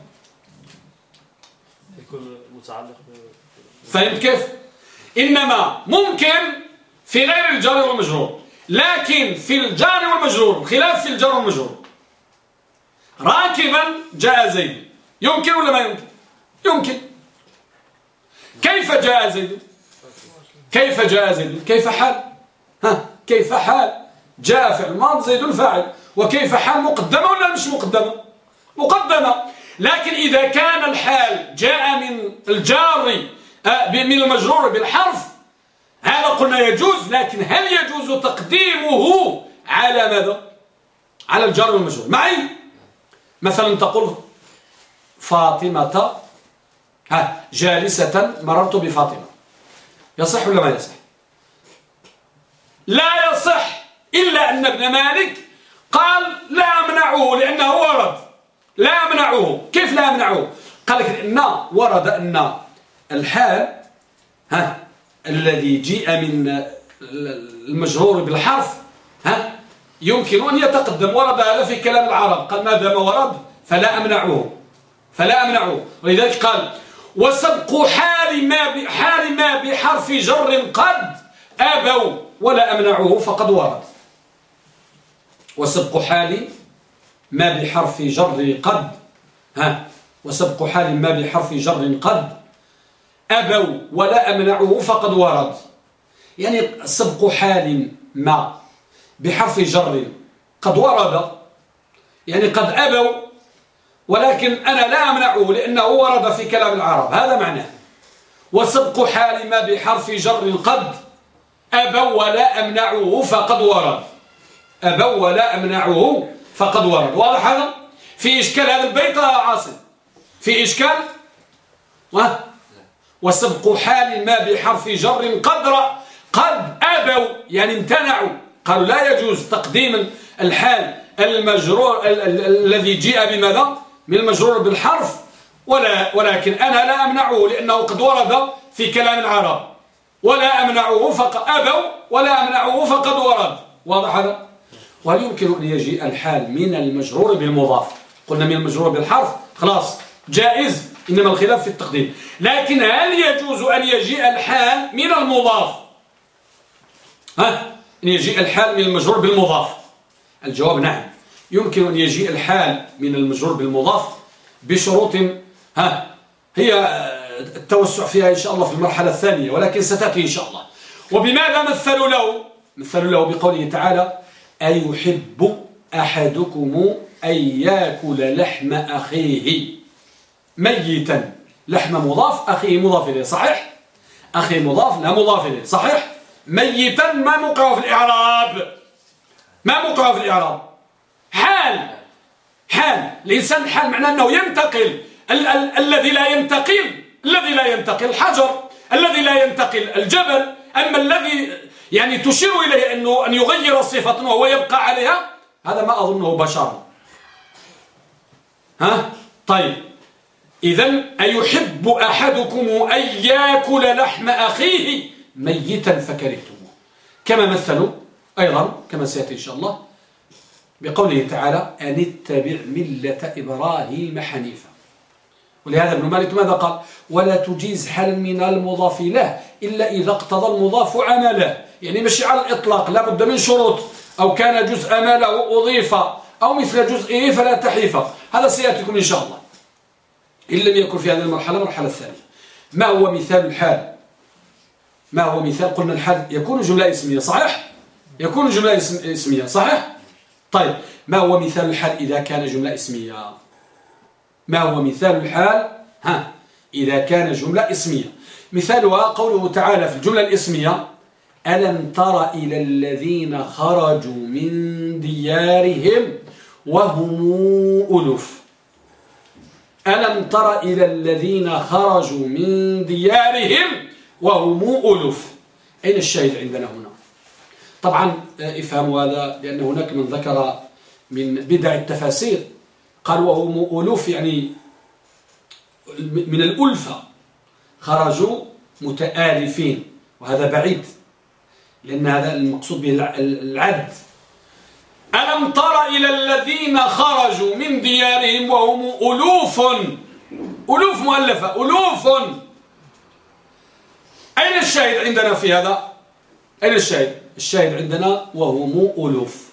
C: يكون متعلق
A: فهمت كيف؟ إنما ممكن في غير الجار والمجرور. لكن في الجار والمجرور خلاف في الجار والمجرور. راكبا جاء زيد. يمكن ولا ما يمكن؟ يمكن. كيف جاء زيد؟ كيف جاء زيد؟ كيف حال؟ ها كيف حال؟ جاء فعل ماض زيد الفاعل وكيف حال مقدمة ولا مش مقدمة؟ مقدمة. لكن إذا كان الحال جاء من الجار آه، من المجرور بالحرف هذا قلنا يجوز؟ لكن هل يجوز تقديمه على ماذا؟ على الجار والمجرور. معي؟ مثلا تقول فاطمة ها جالسة مررت بفاطمة. يصح ولا ما يصح؟ لا يصح إلا أن ابن مالك قال لا أمنعه لأنه ورد. لا أمنعه. كيف لا أمنعه؟ قال لك إن ورد أن الحال ها الذي جيء من المجرور بالحرف ها؟ يمكن أن يتقدم ورد هذا في كلام العرب. قال ما دام ورد فلا أمنعه فلا أمنعه. ولذلك قال وسبق حال ما حال ما بحرف جر قد أبوا ولا أمنعه فقد ورد وسبق حال ما بحرف جر قد ها؟ وسبق حال ما بحرف جر قد أبوا ولا أمنعه فقد ورد. يعني سبق حال ما بحرف جر قد ورد. يعني قد أبوا ولكن أنا لا أمنعه لأنه ورد في كلام العرب. هذا معناه. وسبق حال ما بحرف جر قد أبوا ولا أمنعه فقد ورد. أبوا ولا أمنعه فقد ورد. واضح هذا؟ في إشكال هذا البيت يا عاصم؟ في إشكال؟ وسبق حال ما بحرف جر قدر قد أبوا يعني امتنعوا. قالوا لا يجوز تقديم الحال المجرور الذي جاء بماذا؟ من المجرور بالحرف. ولا ولكن أنا لا أمنعه لأنه قد ورد في كلام العرب. ولا أمنعه فقد أبوا ولا أمنعه فقد ورد. واضح هذا؟ وهل يمكن أن يجيء الحال من المجرور بالمضاف؟ قلنا من المجرور بالحرف. خلاص جائز. إنما الخلاف في التقديم. لكن هل يجوز أن يجيء الحال من المضاف؟ ها؟ أن يجيء الحال من المجرور بالمضاف. الجواب نعم. يمكن أن يجيء الحال من المجرور بالمضاف بشروط ها؟ هي التوسع فيها إن شاء الله في المرحلة الثانية ولكن ستأتي إن شاء الله. وبماذا مثلوا له؟ مثلوا له بقوله تعالى أيحب أحدكم أن يأكل لحم أخيه. ميتا. لحم مضاف أخيه مضاف إليه صحيح؟ أخي مضاف لا مضاف إليه صحيح؟ ميتا ما موقعه في الإعراب. ما موقعه في الإعراب. حال حال الإنسان حال معناه أنه ينتقل. ال ال الذي لا ينتقل الذي لا ينتقل الحجر الذي لا ينتقل الجبل. أما الذي يعني تشير إليه أنه أن يغير صفة وهو يبقى عليها هذا ما أظنه بشر. ها؟ طيب. إذا أيحب أحدكم أن يأكل لحم أخيه ميتا فكرهتموه. كما مثلوا أيضا كما سيأتي إن شاء الله بقوله تعالى أن اتبع ملة إبراهيم حنيفا. ولهذا ابن مالك ماذا قال؟ ولا تجيز حال من المضاف له إلا إذا اقتضى المضاف عمله. يعني مش على الإطلاق لابد من شروط. أو كان جزء ما له أضيف أو مثل جزئه فلا تحيف هذا سيأتيكم إن شاء الله. إن لم يكن في هذه المرحلة المرحلة الثانية. ما هو مثال الحال؟ ما هو مثال؟ قلنا الحال يكون جملة اسمية صحيح؟ يكون جملة اسمية صحيح؟ طيب ما هو مثال الحال إذا كان جملة اسمية؟ ما هو مثال الحال؟ ها إذا كان جملة اسمية. مثالها قوله تعالى في الجملة الاسمية ألم تر إلى الذين خرجوا من ديارهم وهم ألف؟ ألم تر إلى الذين خرجوا من ديارهم وهم ألف؟ أين الشاهد عندنا هنا؟ طبعا افهموا هذا لأن هناك من ذكر من بدع التفاسير. قال وهم ألوف يعني من الألفة. خرجوا متآلفين وهذا بعيد لأن هذا المقصود به العد. ألم تر إلى الذين خرجوا من ديارهم وهم ألوف؟ ألوف مؤلفة ألوف. أين الشاهد عندنا في هذا؟ أين الشاهد؟ الشاهد عندنا وهم ألوف.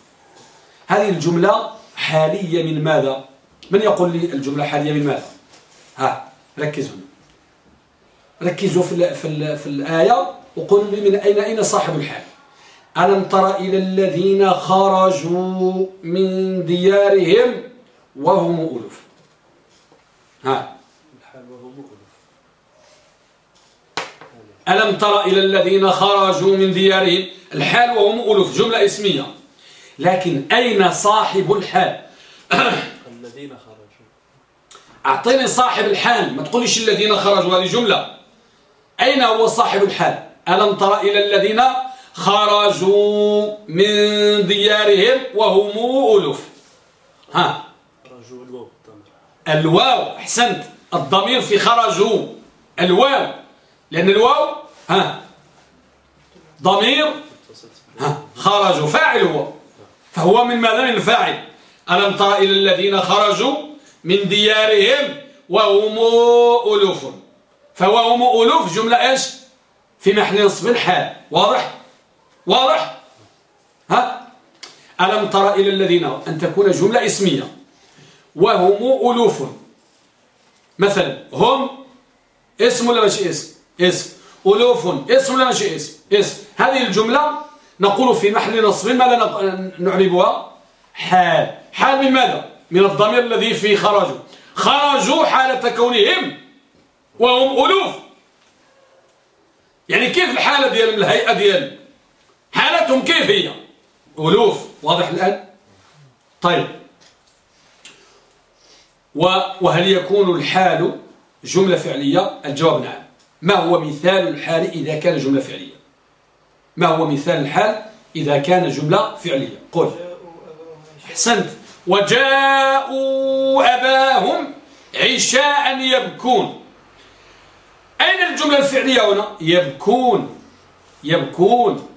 A: هذه الجملة حالية من ماذا؟ من يقول لي الجملة حالية من ماذا؟ ها ركزوا. ركزوا في, في, في الآية وقولوا لي من أين أين صاحب الحال. ألم تر إلى الذين خرجوا من ديارهم وهم ألوف؟ ها. ألم تر إلى الذين خرجوا من ديارهم؟ الحال وهم ألوف جملة اسمية. لكن أين صاحب الحال؟
C: الذين خرجوا.
A: أعطيني صاحب الحال ما تقوليش الذين خرجوا هذه جملة. أين هو صاحب الحال؟ ألم تر إلى الذين خرجوا من ديارهم وهم ألوف ها.
C: الواو
A: أحسنت. الضمير في خرجوا. الواو. لأن الواو ها. ضمير ها. خرجوا. فاعل هو. فهو من ماذا؟ من الفاعل. ألم تر إلى الذين خرجوا من ديارهم وهم ألوف فهو هم ألوف جملة إيش؟ في محل نصب الحال واضح؟ واضح؟ ها؟ ألم تر إلى الذين أن تكون جملة اسمية. وهم ألوف. مثلا هم اسم ولا ماشي اسم؟ اسم. ألوف. اسم ولا ماشي اسم؟ اسم. هذه الجملة نقول في محل نصب ماذا نعربها. حال. حال من ماذا؟ من الضمير الذي فيه خرجوا خرجوا حالة كونهم وهم ألوف. يعني كيف الحالة ديال الهيئة ديال حالتهم كيف هي؟ ألوف واضح الآن؟ طيب. وهل يكون الحال جملة فعلية؟ الجواب نعم. ما هو مثال الحال إذا كان جملة فعلية؟ ما هو مثال الحال إذا كان جملة فعلية؟ قل. أحسنت. وجاءوا أباهم عشاء يبكون. أين الجملة الفعلية هنا؟ يبكون. يبكون.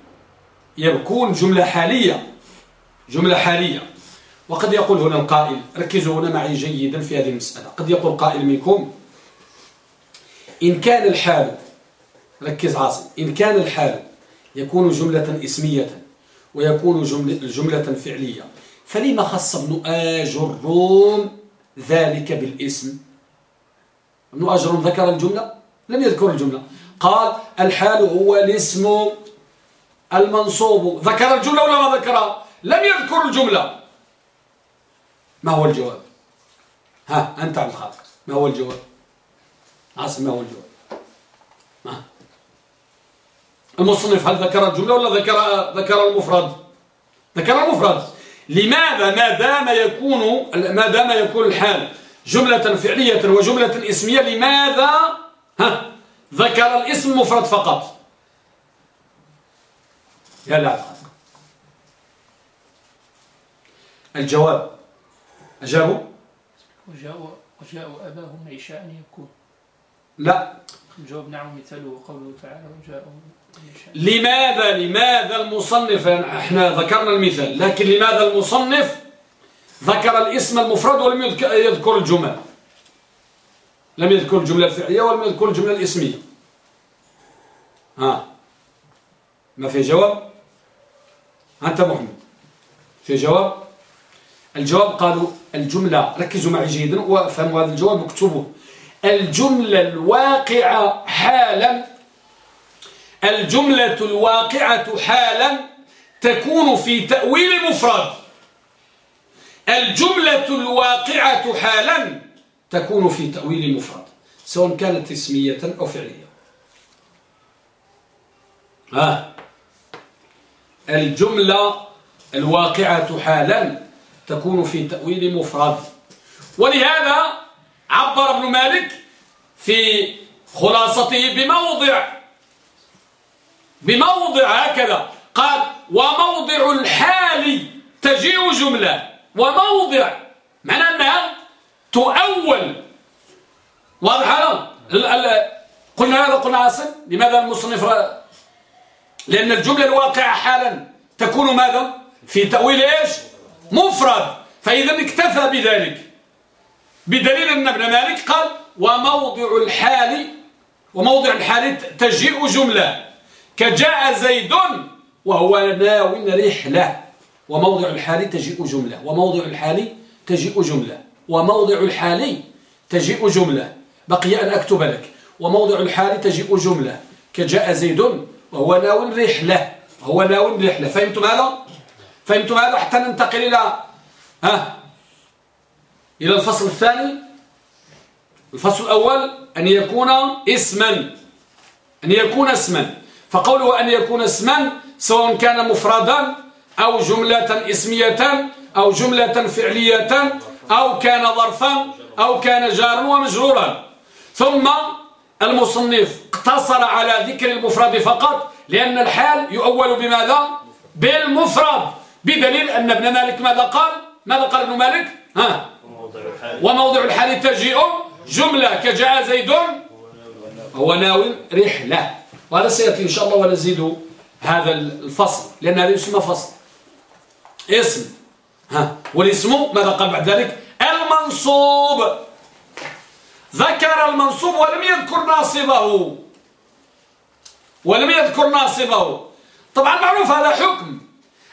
A: يبكون جملة حالية. جملة حالية. وقد يقول هنا القائل ركزوا هنا معي جيدا في هذه المسألة. قد يقول قائل منكم إن كان الحال ركز عاصم إن كان الحال يكون جملة إسمية ويكون جملة, جملة فعلية فلما خص ابن آجرون ذلك بالاسم؟ ابن آجرون ذكر الجملة؟ لم يذكر الجملة. قال الحال هو الاسم المنصوب ذكر الجملة ولا ما ذكرها؟ لم يذكر الجملة. ما هو الجواب؟ ها أنت عبد الخالق ما هو الجواب؟ عاصم ما هو الجواب؟ ما المصنف هل ذكر الجملة ولا ذكر ذكر المفرد؟ ذكر المفرد. لماذا ما دام يكون ما دام يكون الحال جملة فعلية وجملة اسمية لماذا؟ ها ذكر الاسم مفرد فقط. يا لا. الجواب. أجابوا
B: وجاءوا وجاءوا أباهم عشاء يبكون
A: لا.
B: الجواب نعم مثاله قوله تعالى وجاءوا
A: لماذا لماذا المصنف إحنا ذكرنا المثال لكن لماذا المصنف ذكر الاسم المفرد ولم يذكر الجمل لم يذكر الجملة الفعلية ولم يذكر الجملة الاسمية. ها. ما في جواب؟ أنت محمد في جواب؟ الجواب قالوا الجملة ركزوا معي جيدا وأفهموا هذا الجواب واكتبوه. الجملة الواقعة حالا الجملة الواقعة حالا تكون في تأويل مفرد. الجملة الواقعة حالا تكون في تأويل مفرد سواء كانت اسمية أو فعلية. ها؟ الجملة الواقعة حالا تكون في تأويل مفرد. ولهذا عبر ابن مالك في خلاصته بموضع بموضع هكذا قال وموضع الحال تجيء جملة وموضع معنى أنها تؤول. واضح هذا قلنا هذا قلنا عاصم لماذا المصنف لأن الجملة الواقعة حالا تكون ماذا؟ في تأويل إيش؟ مفرد. فإذا اكتفى بذلك. بدليل أن ابن مالك قال وموضع الحال وموضع الحال تجيء جملة. كجاء زيد وهو ناو رحلة. وموضع الحال تجيء جملة. وموضع الحال تجيء جملة. وموضع الحال تجيء جملة. بقي أن أكتب لك. وموضع الحال تجيء جملة. كجاء زيد وهو ناو رحلة هو ناو رحلة. فهمتم هذا؟ فهمتم هذا حتى ننتقل إلى ها؟ إلى الفصل الثاني. الفصل الأول أن يكون اسما. أن يكون اسما. فقوله أن يكون اسما سواء كان مفردا أو جملة اسمية أو جملة فعلية أو كان ظرفا أو كان جارا ومجرورا. ثم المصنف اقتصر على ذكر المفرد فقط لأن الحال يؤول بماذا؟ بالمفرد. بدليل أن ابن مالك ماذا قال؟ ماذا قال ابن مالك؟ ها؟ وموضع الحال تجيء جملة كجاء زيد هو ناوي رحلة. وهذا سيأتي إن شاء الله ونزيد هذا الفصل لأن هذا يسمى فصل. اسم. ها؟ والاسم ماذا قال بعد ذلك؟ المنصوب. ذكر المنصوب ولم يذكر ناصبه. ولم يذكر ناصبه. طبعا معروف هذا حكم.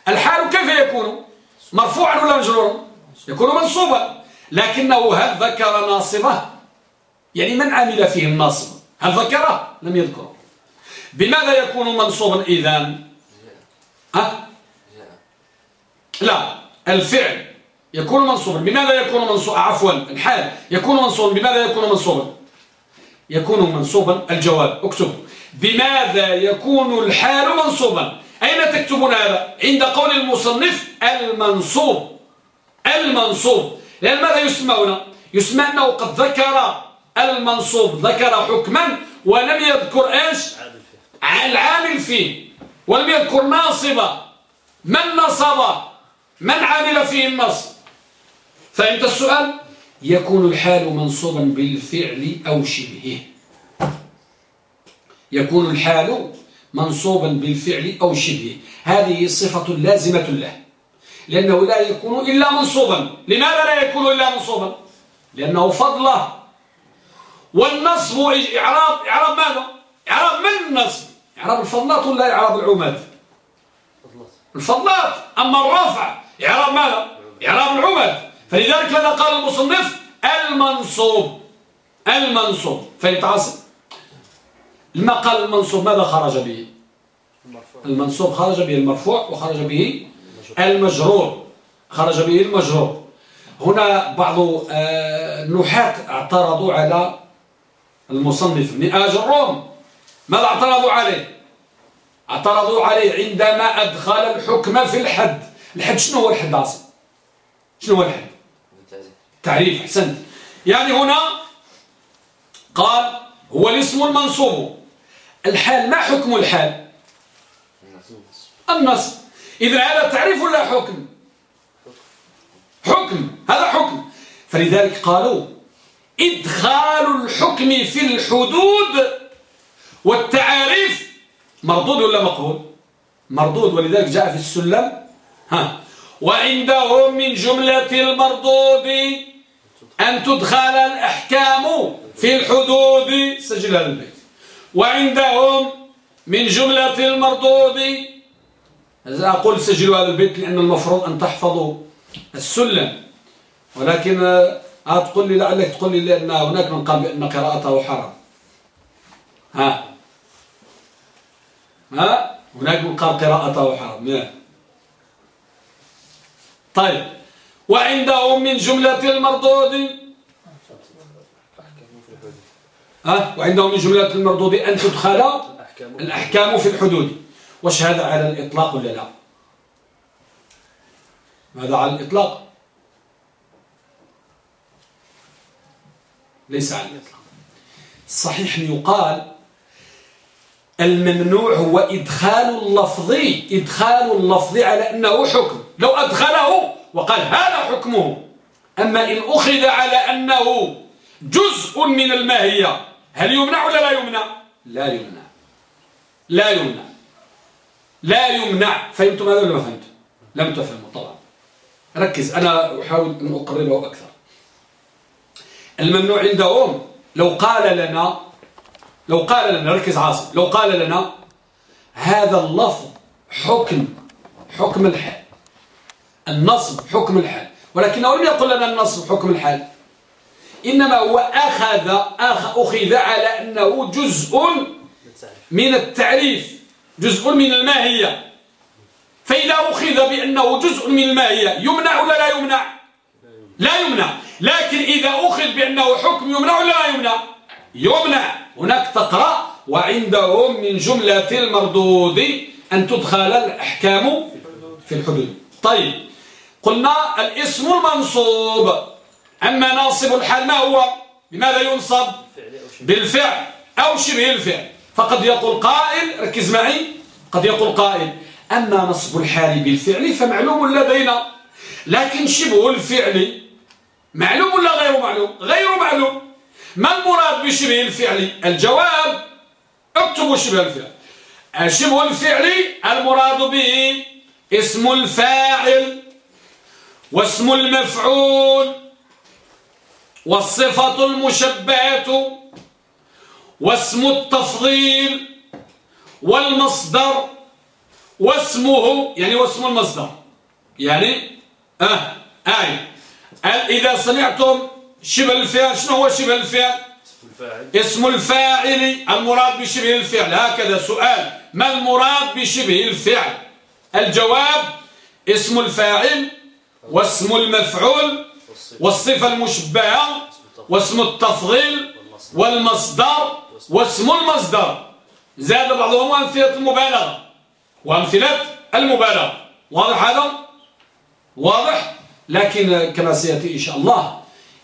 A: الحال كيف يكون؟ مرفوعا ولا مجرورا؟ يكون منصوبا. لكنه هل ذكر ناصبه؟ يعني من عمل فيه الناصب هل ذكره؟ لم يذكره. بماذا يكون منصوبا إذا ها؟ لا. الفعل. يكون منصوبا. بماذا يكون منصوبا؟ عفوا الحال. يكون منصوبا بماذا يكون منصوبا؟ يكون منصوبا الجواب. اكتب. بماذا يكون الحال منصوبا؟ أين تكتبون هذا؟ عند قول المصنف المنصوب. المنصوب. لأن ماذا يسمى هنا؟ يسمى أنه قد ذكر المنصوب ذكر حكما ولم يذكر إيش؟ العامل فيه. ولم يذكر ناصبة من نصب؟ من عمل فيه النصب؟ فهمت السؤال؟ يكون الحال منصوبا بالفعل أو شبهه. يكون الحال منصوبا بالفعل أو شبهه. هذه صفة لازمة له. لأنه لا يكون إلا منصوبا. لماذا لا يكون إلا منصوبا؟ لأنه فضله. والنصب إعراب إعراب ماذا؟ إعراب من النصب؟ إعراب الفضلات ولا إعراب العماد؟ الفضلات. أما الرفع إعراب ماذا؟ إعراب العماد. فلذلك ماذا قال المصنف؟ المنصوب. المنصوب. فهمت عاصم؟ لما قال المنصوب ماذا خرج به؟ المنصوب خرج به المرفوع وخرج به المجرور. خرج به المجرور. هنا بعض آه، النحاة اعترضوا على المصنف. ابن آج الروم. ماذا اعترضوا عليه؟ اعترضوا عليه عندما أدخل الحكم في الحد. الحد شنو هو الحد عاصم؟ شنو هو الحد؟ تعريف حسنت يعني هنا قال هو الاسم المنصوب. الحال ما حكم الحال؟ النصب إذا هذا تعريف ولا حكم؟ حكم. هذا حكم. فلذلك قالوا إدخال الحكم في الحدود والتعاريف مردود ولا مقبول؟ مردود. ولذلك جاء في السلم ها وعندهم من جملة المردود أن تدخل الأحكام في الحدود سجل البيت. وعندهم من جملة المردود أقول سجلوا هذا البيت لأن المفروض أن تحفظوا السلم. ولكن آه تقول لي لعلك تقول لي لأن هناك من قال بأن قراءته حرام. ها؟ ها؟ هناك من قال قراءته حرام. طيب. وعندهم من جملة المردود. ها؟ وعندهم من جملة المردود أن تدخل الأحكام في الحدود. وش هذا على الإطلاق ولا لا؟ هذا على الإطلاق؟ ليس على الإطلاق. صحيح يقال الممنوع هو إدخال اللفظ إدخال اللفظ على أنه حكم. لو أدخله وقال هذا حكمه. أما إن أخذ على أنه جزء من الماهية هل يمنع ولا لا يمنع؟ لا يمنع. لا يمنع. لا يمنع. فهمتم هذا ولا ما فهمتم؟ لم تفهموا طبعا. ركز أنا أحاول أن أقربه أكثر. الممنوع عندهم. لو قال لنا لو قال لنا ركز عاصم لو قال لنا هذا اللفظ حكم حكم الحال النصب حكم الحال. ولكنه لم يقل لنا النصب حكم الحال؟ إنما هو أخذ أخ أخذ على أنه جزء من التعريف جزء من الماهية. فإذا أخذ بأنه جزء من الماهية يمنع ولا لا يمنع؟ لا يمنع. لكن إذا أخذ بأنه حكم يمنع ولا لا يمنع؟ يمنع. هناك تقرأ وعندهم من جملة المردود أن تدخل الأحكام في الحدود. طيب قلنا الاسم المنصوب أما ناصب الحال ما هو؟ بماذا ينصب؟ بالفعل أو شبه الفعل. فقد يقول قائل ركز معي قد يقول قائل أما نصب الحال بالفعل فمعلوم لدينا لكن شبه الفعل معلوم ولا غير معلوم؟ غير معلوم. ما المراد بشبه الفعل؟ الجواب اكتبوا شبه الفعل. شبه الفعل المراد به اسم الفاعل واسم المفعول والصفة المشبهة واسم التفضيل والمصدر واسمه يعني واسم المصدر. يعني أه آي. إذا سمعتم شبه الفعل شنو هو شبه الفعل؟ اسم الفاعل المراد بشبه الفعل. هكذا سؤال ما المراد بشبه الفعل؟ الجواب اسم الفاعل واسم المفعول والصفة المشبهة واسم التفضيل والمصدر واسم المصدر زاد بعضهم أمثلة المبالغة وأمثلة المبالغة واضح هذا؟ واضح؟ لكن كما سيأتي إن شاء الله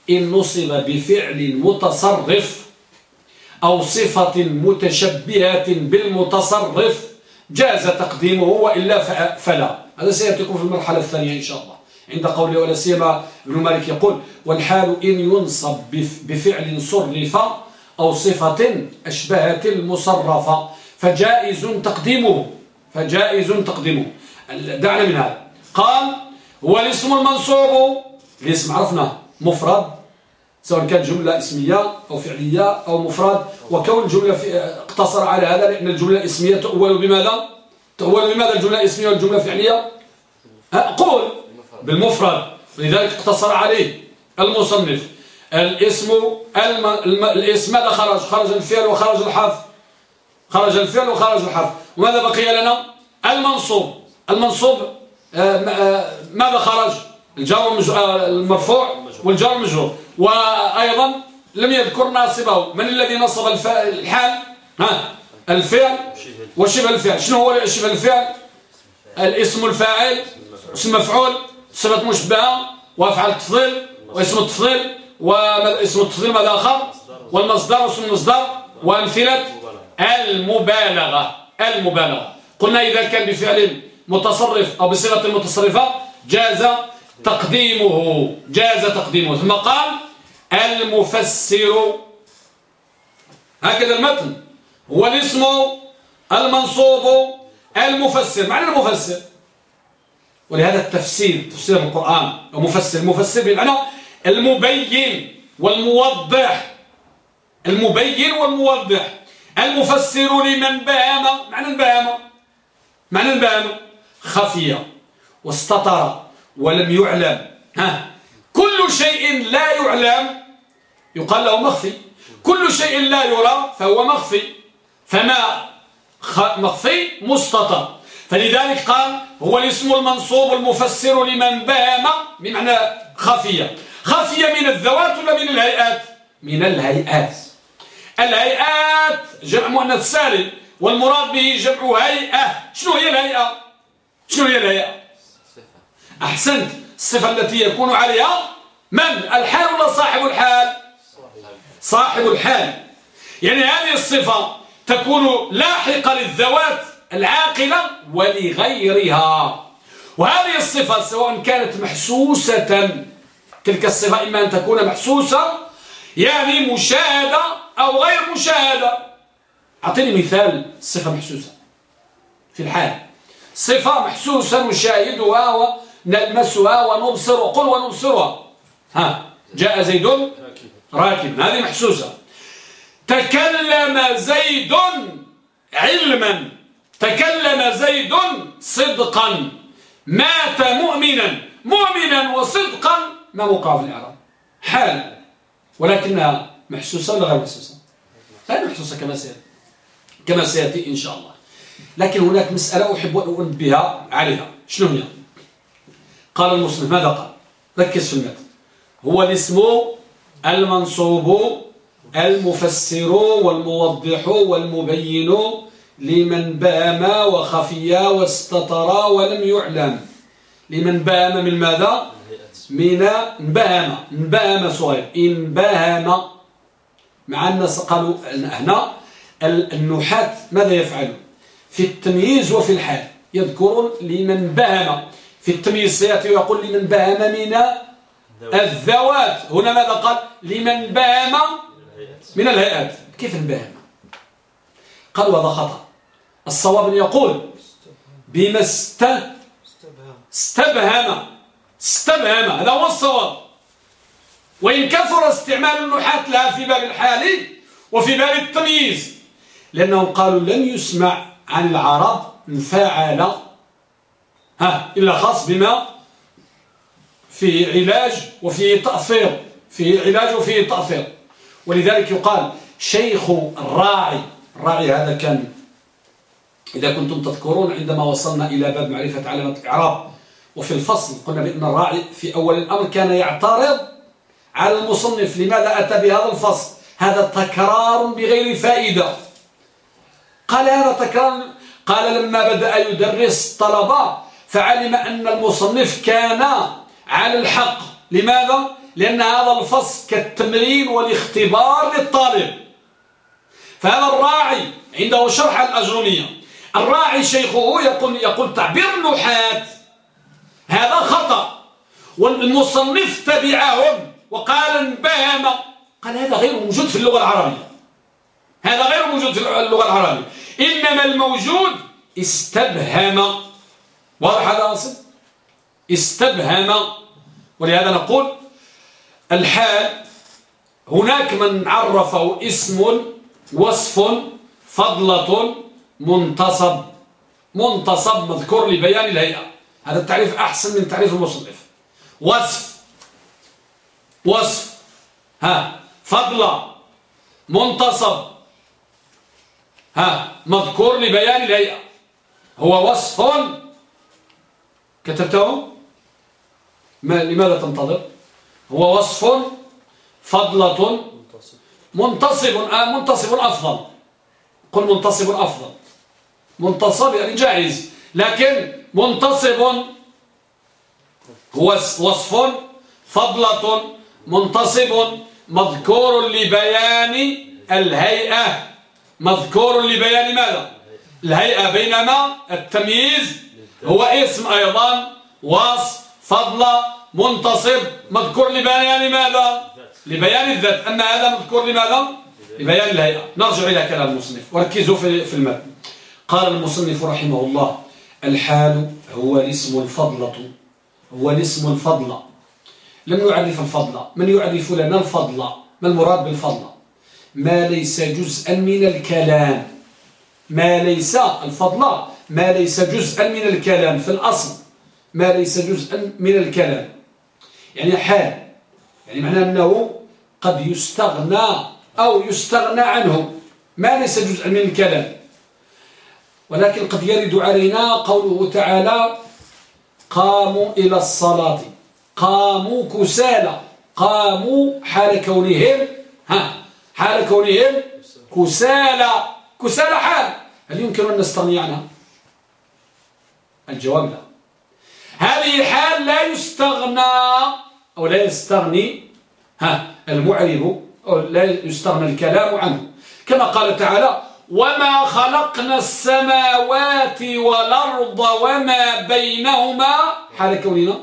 A: إن نصب بفعل متصرف أو صفة متشبهة بالمتصرف جاز تقديمه وإلا فلا. هذا سيأتيكم في المرحلة الثانية إن شاء الله. عند قوله ولا سيما ابن مالك يقول والحال إن ينصب بفعل صرف أو صفة أشبهت المصرفة فجائز تقديمه. فجائز تقديمه. دعنا من هذا. قال هو الاسم المنصوب الاسم عرفنا مفرد. سواء كان جملة اسمية أو فعلية أو مفرد. وكون الجملة اقتصر على هذا لأن الجملة الاسمية تؤول بماذا؟ تؤول بماذا الجملة الاسمية والجملة الفعلية؟ قول بالمفرد. ولذلك اقتصر عليه المصنف. الاسم الم... الم... الاسم ماذا خرج؟ خرج الفعل وخرج الحرف. خرج الفعل وخرج الحرف. وماذا بقي لنا؟ المنصوب. المنصوب آه، آه، ماذا خرج؟ الجار آه، المرفوع والجار المجرور وأيضا لم يذكر ناصبه. من الذي نصب الحال؟ ها الفعل. وشبه الفعل. شنو هو شبه الفعل؟ الاسم الفاعل اسم مفعول صفة مشبهة وافعل التفضيل واسم التفضيل واسم التفضيل ماذا آخر؟ والمصدر واسم المصدر وأمثلة المبالغة. المبالغة. قلنا إذا كان بفعل متصرف أو بصيغة متصرفة جاز تقديمه جاز تقديمه. ثم قال المفسر. هكذا المتن. هو الاسم المنصوب المفسر. معنى المفسر. ولهذا التفسير تفسير القرآن ومفسر. المفسر بمعنى المبين والموضح. المبين والموضح. المفسر لمن بام معنى البام معنى البام خفي واستطر. ولم يعلم. ها. كل شيء لا يعلم يقال له مخفي. كل شيء لا يرى فهو مخفي. فما مخفي مستطر. فلذلك قال هو الاسم المنصوب المفسر لمن بام بمعنى خفية خفية من الذوات ولا من الهيئات؟ من الهيئات. الهيئات جمع مؤنث سالم والمراد به جمع هيئة. شنو هي الهيئة؟ شنو هي الهيئة؟ أحسنت. الصفة التي يكون عليها من؟ الحال ولا صاحب الحال؟ صاحب الحال. يعني هذه الصفة تكون لاحقة للذوات العاقلة ولغيرها. وهذه الصفة سواء كانت محسوسة تلك الصفة إما أن تكون محسوسة يعني مشاهدة أو غير مشاهدة. أعطيني مثال صفة محسوسة في الحال. صفة محسوسة نشاهدها نلمسها ونبصر. قل ونبصرها. ها جاء زيد راكب. هذه محسوسة. تكلم زيد علما. تكلم زيد صدقا. مات مؤمنا. مؤمنا وصدقا. ما موقع في الإعراب. حال. ولكنها محسوسة ولا غير محسوسة؟ غير محسوسة كما سيأتي. كما سيأتي إن شاء الله. لكن هناك مسألة أحب أن أنبه عليها. شنو هي؟ قال المسلم ماذا قال؟ ركز في المتن. هو الاسم المنصوب المفسر والموضح والمبين لمن بام وخفي واستطر ولم يعلم. لمن بام من ماذا؟ من انبهم انبهم صغير انبهم مع الناس قالوا هنا النحاة ماذا يفعل في التمييز وفي الحال. يذكرون لمن بهم في التمييز سيأتي ويقول لمن بهم من الذوات. هنا ماذا قال؟ لمن بهم من الهيئات. كيف البهم قال وهذا خطأ. الصواب أن يقول بما استبهم. استبهم. هذا هو الصواب. وإن كثر استعمال النحاة لها في باب الحال وفي باب التمييز لأنهم قالوا لن يسمع عن العرب انفعل ها إلا خاص بما في علاج وفي تأثير في علاج وفي تأثير. ولذلك يقال شيخ الراعي الراعي هذا كان إذا كنتم تذكرون عندما وصلنا إلى باب معرفة علامة الإعراب وفي الفصل قلنا بأن الراعي في أول الأمر كان يعترض على المصنف لماذا أتى بهذا الفصل؟ هذا تكرار بغير فائدة. قال هذا تكرار قال لما بدأ يدرس الطلبة فعلم أن المصنف كان على الحق. لماذا؟ لأن هذا الفصل كالتمرين والاختبار للطالب. فهذا الراعي عنده شرح الأجرمية الراعي شيخه يقول, يقول تعبير النحاة هذا خطأ. والمصنف تبعهم وقال انبهم. قال هذا غير موجود في اللغة العربية. هذا غير موجود في اللغة العربية. إنما الموجود استبهم. واضح هذا أصل استبهم. ولهذا نقول الحال هناك من عرفه اسم وصف فضلة منتصب. منتصب مذكور لبيان الهيئة. هذا التعريف أحسن من تعريف المصنف. وصف. وصف. ها. فضلة. منتصب. ها. مذكور لبيان الهيئة. هو وصف كتبته؟ ما لماذا تنتظر؟ هو وصف فضلة منتصب آه منتصب أفضل. قل منتصب أفضل. منتصب يعني جائز لكن منتصب هو وصف فضلة منتصب مذكور لبيان الهيئة. مذكور لبيان ماذا؟ الهيئة بينما التمييز هو اسم أيضا وصف فضلة منتصب مذكور لبيان ماذا لبيان الذات. أما هذا مذكور لماذا؟ لبيان الهيئة. نرجع إلى كلام المصنف. وركزوا في المتن. قال المصنف رحمه الله الحال هو الاسم الفضلة. هو الاسم الفضلة. لم يعرف الفضلة. من يعرف لنا الفضلة؟ ما المراد بالفضلة؟ ما ليس جزءا من الكلام. ما ليس الفضلة. ما ليس جزءا من الكلام في الأصل. ما ليس جزءا من الكلام. يعني حال. يعني معنى أنه قد يستغنى أو يستغنى عنه. ما ليس جزءا من الكلام. ولكن قد يرد علينا قوله تعالى قاموا إلى الصلاة. قاموا كسالى. قاموا حال كونهم. ها. حال كونهم كسالى. كسالى حال. هل يمكن أن نستغني عنها؟ الجواب لا. هذه الحال لا يستغنى أو لا يستغني ها المعرب أو لا يستغنى الكلام عنه. كما قال تعالى وما خلقنا السماوات والأرض وما بينهما حال كوننا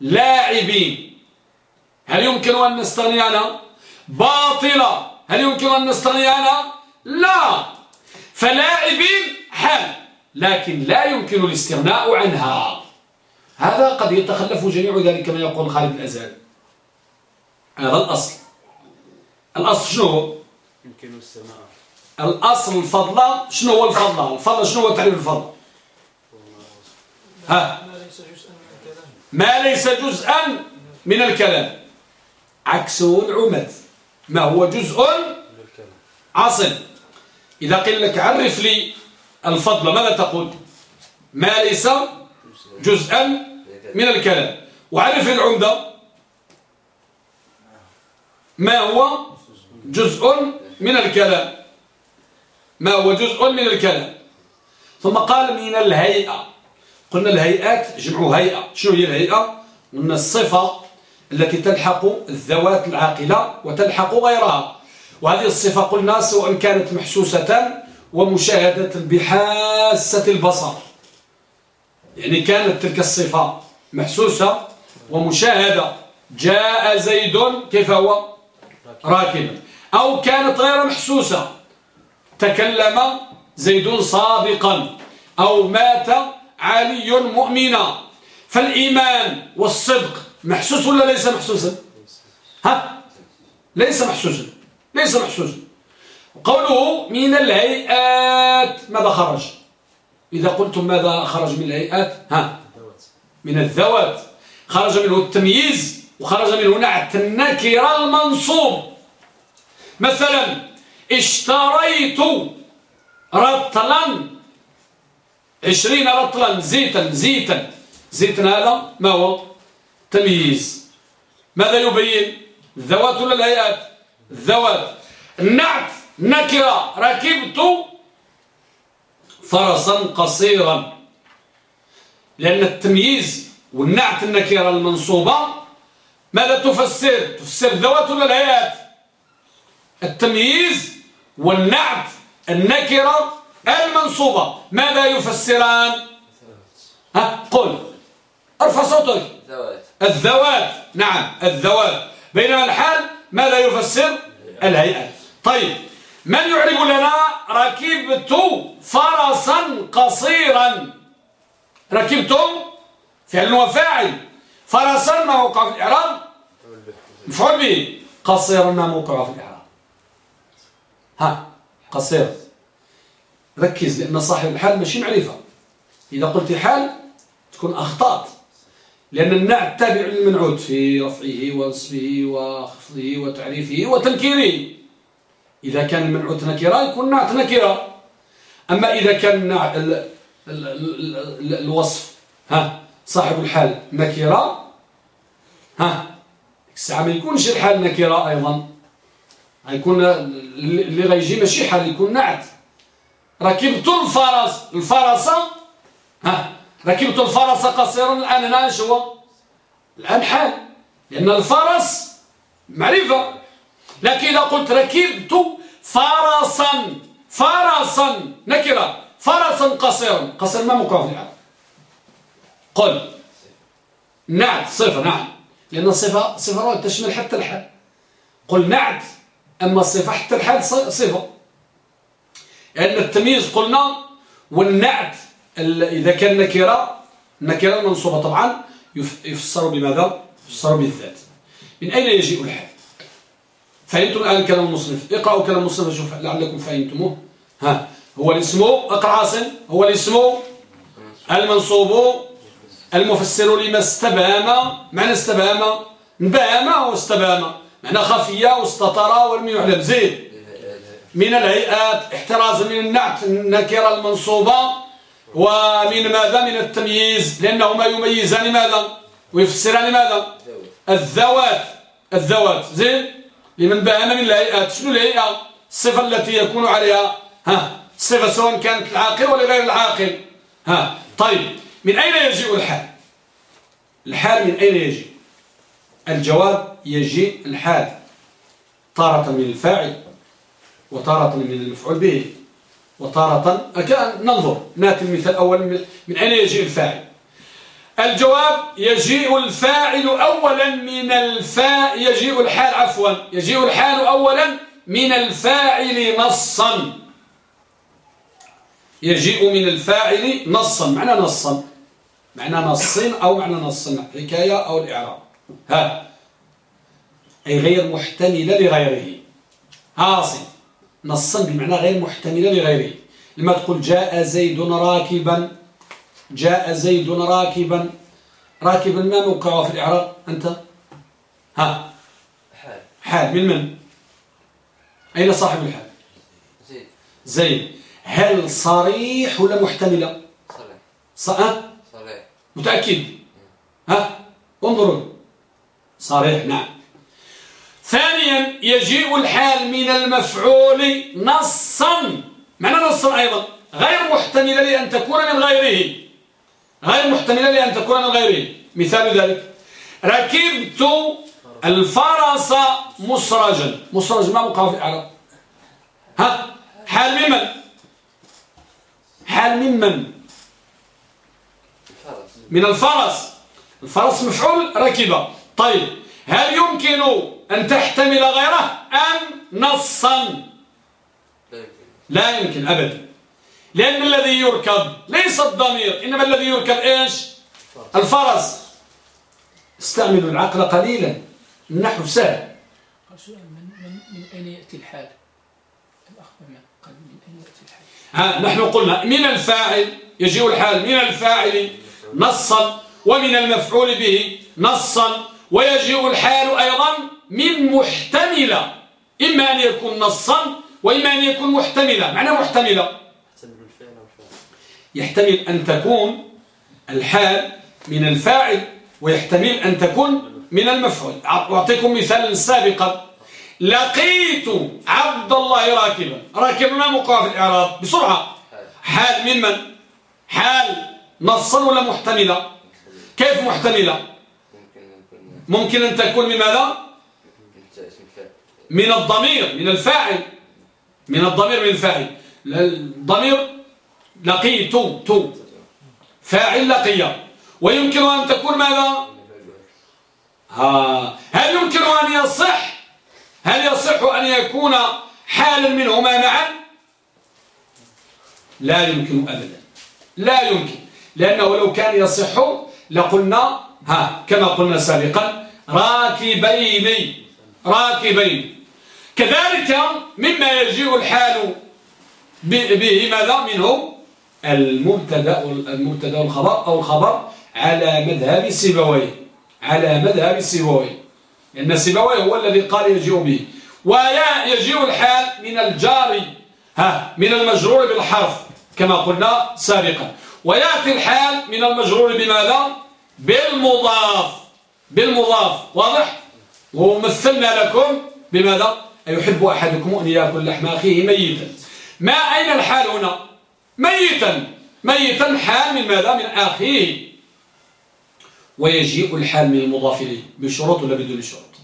A: لاعبين. هل يمكن أن نستغني عنها؟ باطلة. هل يمكن أن نستغني عنها؟ لا. فلاعبين حال. لكن لا يمكن الاستغناء عنها. هذا قد يتخلف جميع ذلك كما يقول خالد الأزهري هذا الأصل. الأصل شنو؟
C: يمكن السماع
A: الأصل الفضلة شنو هو الفضلة الفضلة شنو هو تعريف الفضلة ها؟ ما ليس جزءا من الكلام. عكسه العمد. ما هو جزء
C: من الكلام.
A: عاصم. إذا قيل لك عرف لي الفضل ماذا تقول؟ ما ليس جزءا من الكلام. وعرف العمدة؟ ما هو جزء من الكلام؟ ما هو جزء من الكلام؟ ثم قال من الهيئة. قلنا الهيئات جمع هيئة. شنو هي الهيئة؟ قلنا الصفة التي تلحق الذوات العاقلة وتلحق غيرها. وهذه الصفة قلنا سواء كانت محسوسة ومشاهدة بحاسة البصر. يعني كانت تلك الصفة محسوسة ومشاهدة. جاء زيد كيف هو؟ راكبا. أو كانت غير محسوسة. تكلم زيد صادقا. أو مات علي مؤمنا. فالإيمان والصدق محسوس ولا ليس محسوسا؟ ها؟ ليس محسوسا. ليس محسوسا. قوله من الهيئات. ماذا خرج؟ إذا قلتم ماذا خرج من الهيئات؟ ها. من الذوات. خرج منه التمييز وخرج منه نعت. النكرة المنصوب. مثلا اشتريت رطلا. عشرين رطلا. زيتا زيتا. زيتا هذا ما هو؟ تمييز. ماذا يبين؟ الذوات ولا الهيئات؟ الذوات. النعت. نكرة. ركبت فرسا قصيرا. لأن التمييز والنعت النكرة المنصوبة ماذا تفسر؟ تفسر الذوات ولا الهيئات؟ التمييز والنعت النكرة المنصوبة. ماذا يفسران؟ ها قل. ارفع صوتك. الذوات. نعم الذوات. بينما الحال ماذا يفسر؟ الهيئات. طيب. من يعرب لنا ركبت فرسا قصيرا. ركبت فعل وفاعل. فرسا ما وقع في الإعراب؟ مفعول به. قصيرا ما موقع في الإعراب. ها قصير. ركز لأن صاحب الحال ماشي معرفة. إذا قلت حال تكون أخطأت. لأن النعت تابع للمنعوت في رفعه ونصبه وخفضه وتعريفه وتنكيره. إذا كان المنعوت نكرة يكون نعت نكرة أما إذا كان ال ال ال الوصف ها صاحب الحال نكرة ها الساعة ما يكونش الحال نكرة أيضا. يكون اللي غيجي ماشي حال يكون نعت ركبت الفرس الفرس ها ركبت الفرس قصيرا الآن هنا هو؟ الآن حال. لأن الفرس معرفة. لكن إذا قلت ركبت فرسا فرسا نكرة. فرسا قصيرا. قصير ما مكافئ العرب قل. نعت صفة نعم. لأن الصفة صفة تشمل حتى الحال. قل نعت أما الصفة حتى الحال صفة. لأن التمييز قلنا والنعت إذا كان نكرة نكرة منصوبة طبعا يفسر بماذا؟ يفسر بالذات. من أين يجيء الحال؟ فهمتم الآن كلام المصنف؟ اقرأوا كلام المصنف شوف لعلكم فهمتموه. ها هو الاسم اقرأ عاصم هو الاسم المنصوب المفسر لما استبهم معنى استبهم نبهم واستبهم معنى خفية واستطر ولم يعلم. زيد من الهيئات احترازا من النعت النكرة المنصوبة ومن ماذا؟ من التمييز. لأنهما يميزان ماذا؟ ويفسران ماذا؟ الذوات. الذوات. زين. لمن بأن من الهيئات شنو الهيئة الصفة التي يكون عليها؟ ها الصفة سواء كانت العاقل ولا غير العاقل. ها طيب من أين يجيء الحال؟ الحال من أين يجي الجواب يجيء الحال. طارة من الفاعل وتارة من المفعول به. وتارة ننظر. نأتي المثال الأول من أين يجيء الفاعل؟ الجواب يجيء الفاعل أولا من الفاء يجيء الحال عفوا يجيء الحال أولا من الفاعل نصا. يجيء من الفاعل نصا. معنى نصا. معنى نص أو معنى نص حكاية أو الإعراب. ها. أي غير محتملة لغيره. عاصي نصا بمعنى غير محتملة لغيره. لما تقول جاء زيد راكبا. جاء زيد راكبا. راكبا ما موقعه في الإعراب. أنت؟ ها.
D: حال.
A: حال. من من؟ أين صاحب الحال؟
D: زيد.
A: زيد. هل صريح ولا محتملة
D: صالح
A: صح
D: صالح
A: متأكد؟ ها؟ انظروا صريح نعم. ثانيا يجيء الحال من المفعول نصا. معنى نصا أيضا. غير محتملة لأن تكون من غيره. غير محتملة لأن تكون من غيره مثال ذلك. ركبت الفرس مسرجا. مسرج ما وقع في الأعراب ها؟ حال ممن حال ممن من؟ الفرس. الفرس مفعول ركب طيب هل يمكن أن تحتمل غيره أم نصا؟
D: لا يمكن
A: أبدا. لأن الذي يركب ليس الضمير إنما الذي يركب إيش؟ الفرس. استعملوا العقل قليلا. النحو سهل.
B: قال سؤال من, من, من أين يأتي الحال؟ الأخ من قال من أين يأتي الحال.
A: ها نحن قلنا من الفاعل يجيء الحال من الفاعل نصا ومن المفعول به نصا ويجيء الحال أيضا من محتملة. إما أن يكون نصا وإما أن يكون محتملة. معنى محتملة
C: حسب الفعل أو الفعل
A: يحتمل أن تكون الحال من الفاعل ويحتمل أن تكون من المفعول. أعطيكم مثال سابقا. لقيت عبد الله راكبا. موقع في الإعراب بسرعة.
D: حال
A: حال ممن حال نصا ولا محتملة؟ كيف محتملة؟
D: ممكن أن
A: تكون من ماذا؟
D: من
A: من الضمير من الفاعل. من الضمير من الفاعل. الضمير لقيت تو فاعل لقي. ويمكن أن تكون ماذا؟ ها هل يمكن أن يصح؟ هل يصح أن يكون حالا منهما معا؟ لا يمكن أبدا. لا يمكن. لأنه لو كان يصح لقلنا ها كما قلنا سابقا راكبين. راكبين. كذلك مما يجيء الحال به ماذا؟ منه المبتدا المبتدا والخبر أو الخبر على مذهب سيبويه على مذهب سيبويه لأن سيبويه هو الذي قال يجيء به. ويجيء الحال من الجار ها من المجرور بالحرف كما قلنا سابقا. ويأتي الحال من المجرور بماذا؟ بالمضاف. بالمضاف واضح؟ ومثلنا لكم بماذا؟ أيحب أحدكم أن يأكل لحم أخيه ميتا. ما أين الحال هنا؟ ميتا ميتا حال من ماذا؟ من أخيه. ويجيء الحال من المضاف إليه بشروط ولا بدون شروط؟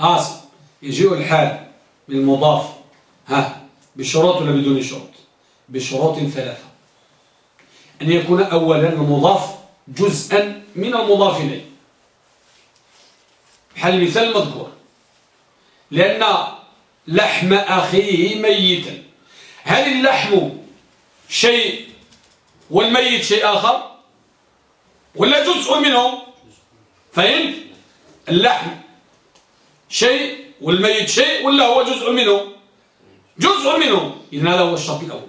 A: آسف. يجيء الحال من المضاف ها بشروط ولا بدون شروط؟ بشروط ثلاثة. أن يكون أولا المضاف جزءا من المضاف إليه. بحال المثال المذكور. لأن لحم أخيه ميتا. هل اللحم شيء والميت شيء آخر؟ ولا جزء منه فهمت؟ اللحم شيء والميت شيء ولا هو جزء منه جزء منه إذن هذا هو الشرط الأول.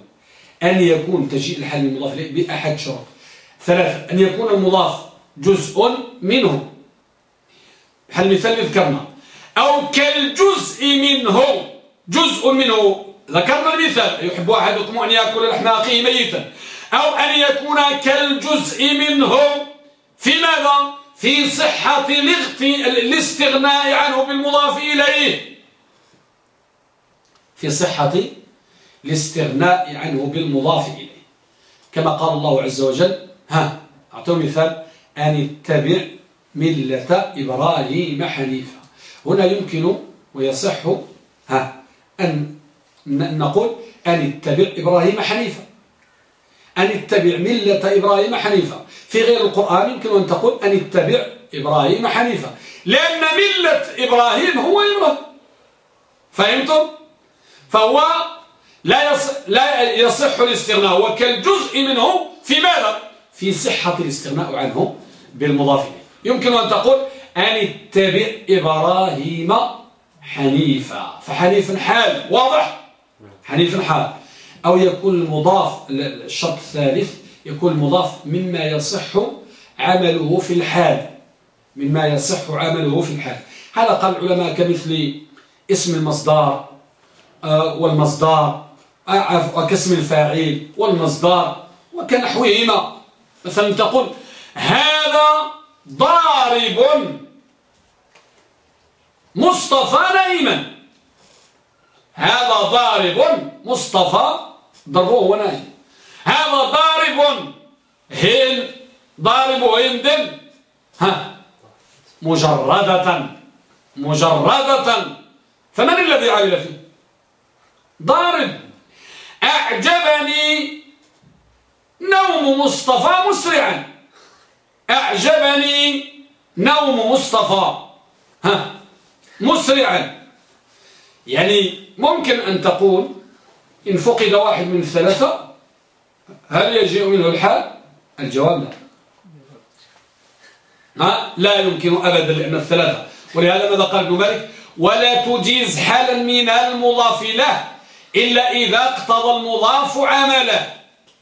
A: أن يكون تجيء الحال المضاف إليه بأحد شروط ثلاثة أن يكون المضاف جزء منه بحال المثال ذكرنا أو كالجزء منه جزء منه ذكرنا المثال يحب أحدكم أن يأكل لحم أخيه ميتا أو أن يكون كالجزء منه في ماذا؟ في صحة الاستغناء عنه بالمضاف إليه. في صحة الاستغناء عنه بالمضاف إليه. كما قال الله عز وجل ها أعطوا مثال أن اتبع ملة إبراهيم حنيفا. هنا يمكن ويصح ها أن نقول أن اتبع إبراهيم حنيفا. أن اتبع ملة إبراهيم حنيفا. في غير القرآن يمكن أن تقول أن اتبع إبراهيم حنيفا. لأن ملة إبراهيم هو إبراهيم. فهمتم؟ فهو لا لا يصح الاستغناء. هو كالجزء منه في ماذا؟ في صحة الاستغناء عنه بالمضاف يمكن أن تقول أن اتبع إبراهيم حنيفا. فحنيف حال. واضح؟ حنيف حال أو يكون المضاف الشرط الثالث يكون المضاف مما يصح عمله في الحال. مما يصح عمله في الحال. هذا قال العلماء كمثل اسم المصدر آه، والمصدر آه، وكاسم الفاعل والمصدر وكنحوهما. مثلا تقول هذا ضارب مصطفى نائما هذا ضارب مصطفى ضربه هو نائم هذا ضارب هند ضارب هند ها. مجردة مجردة. فمن الذي عمل فيه؟ ضارب. أعجبني نوم مصطفى مسرعا. أعجبني نوم مصطفى. ها. مسرعا. يعني ممكن أن تقول إن فقد واحد من الثلاثة هل يجيء منه الحال؟ الجواب لا. ما لا يمكن أبدا لأن الثلاثة. ولهذا ماذا قال ابن مالك؟ ولا تجيز حالا من المضاف له إلا إذا اقتضى المضاف عمله.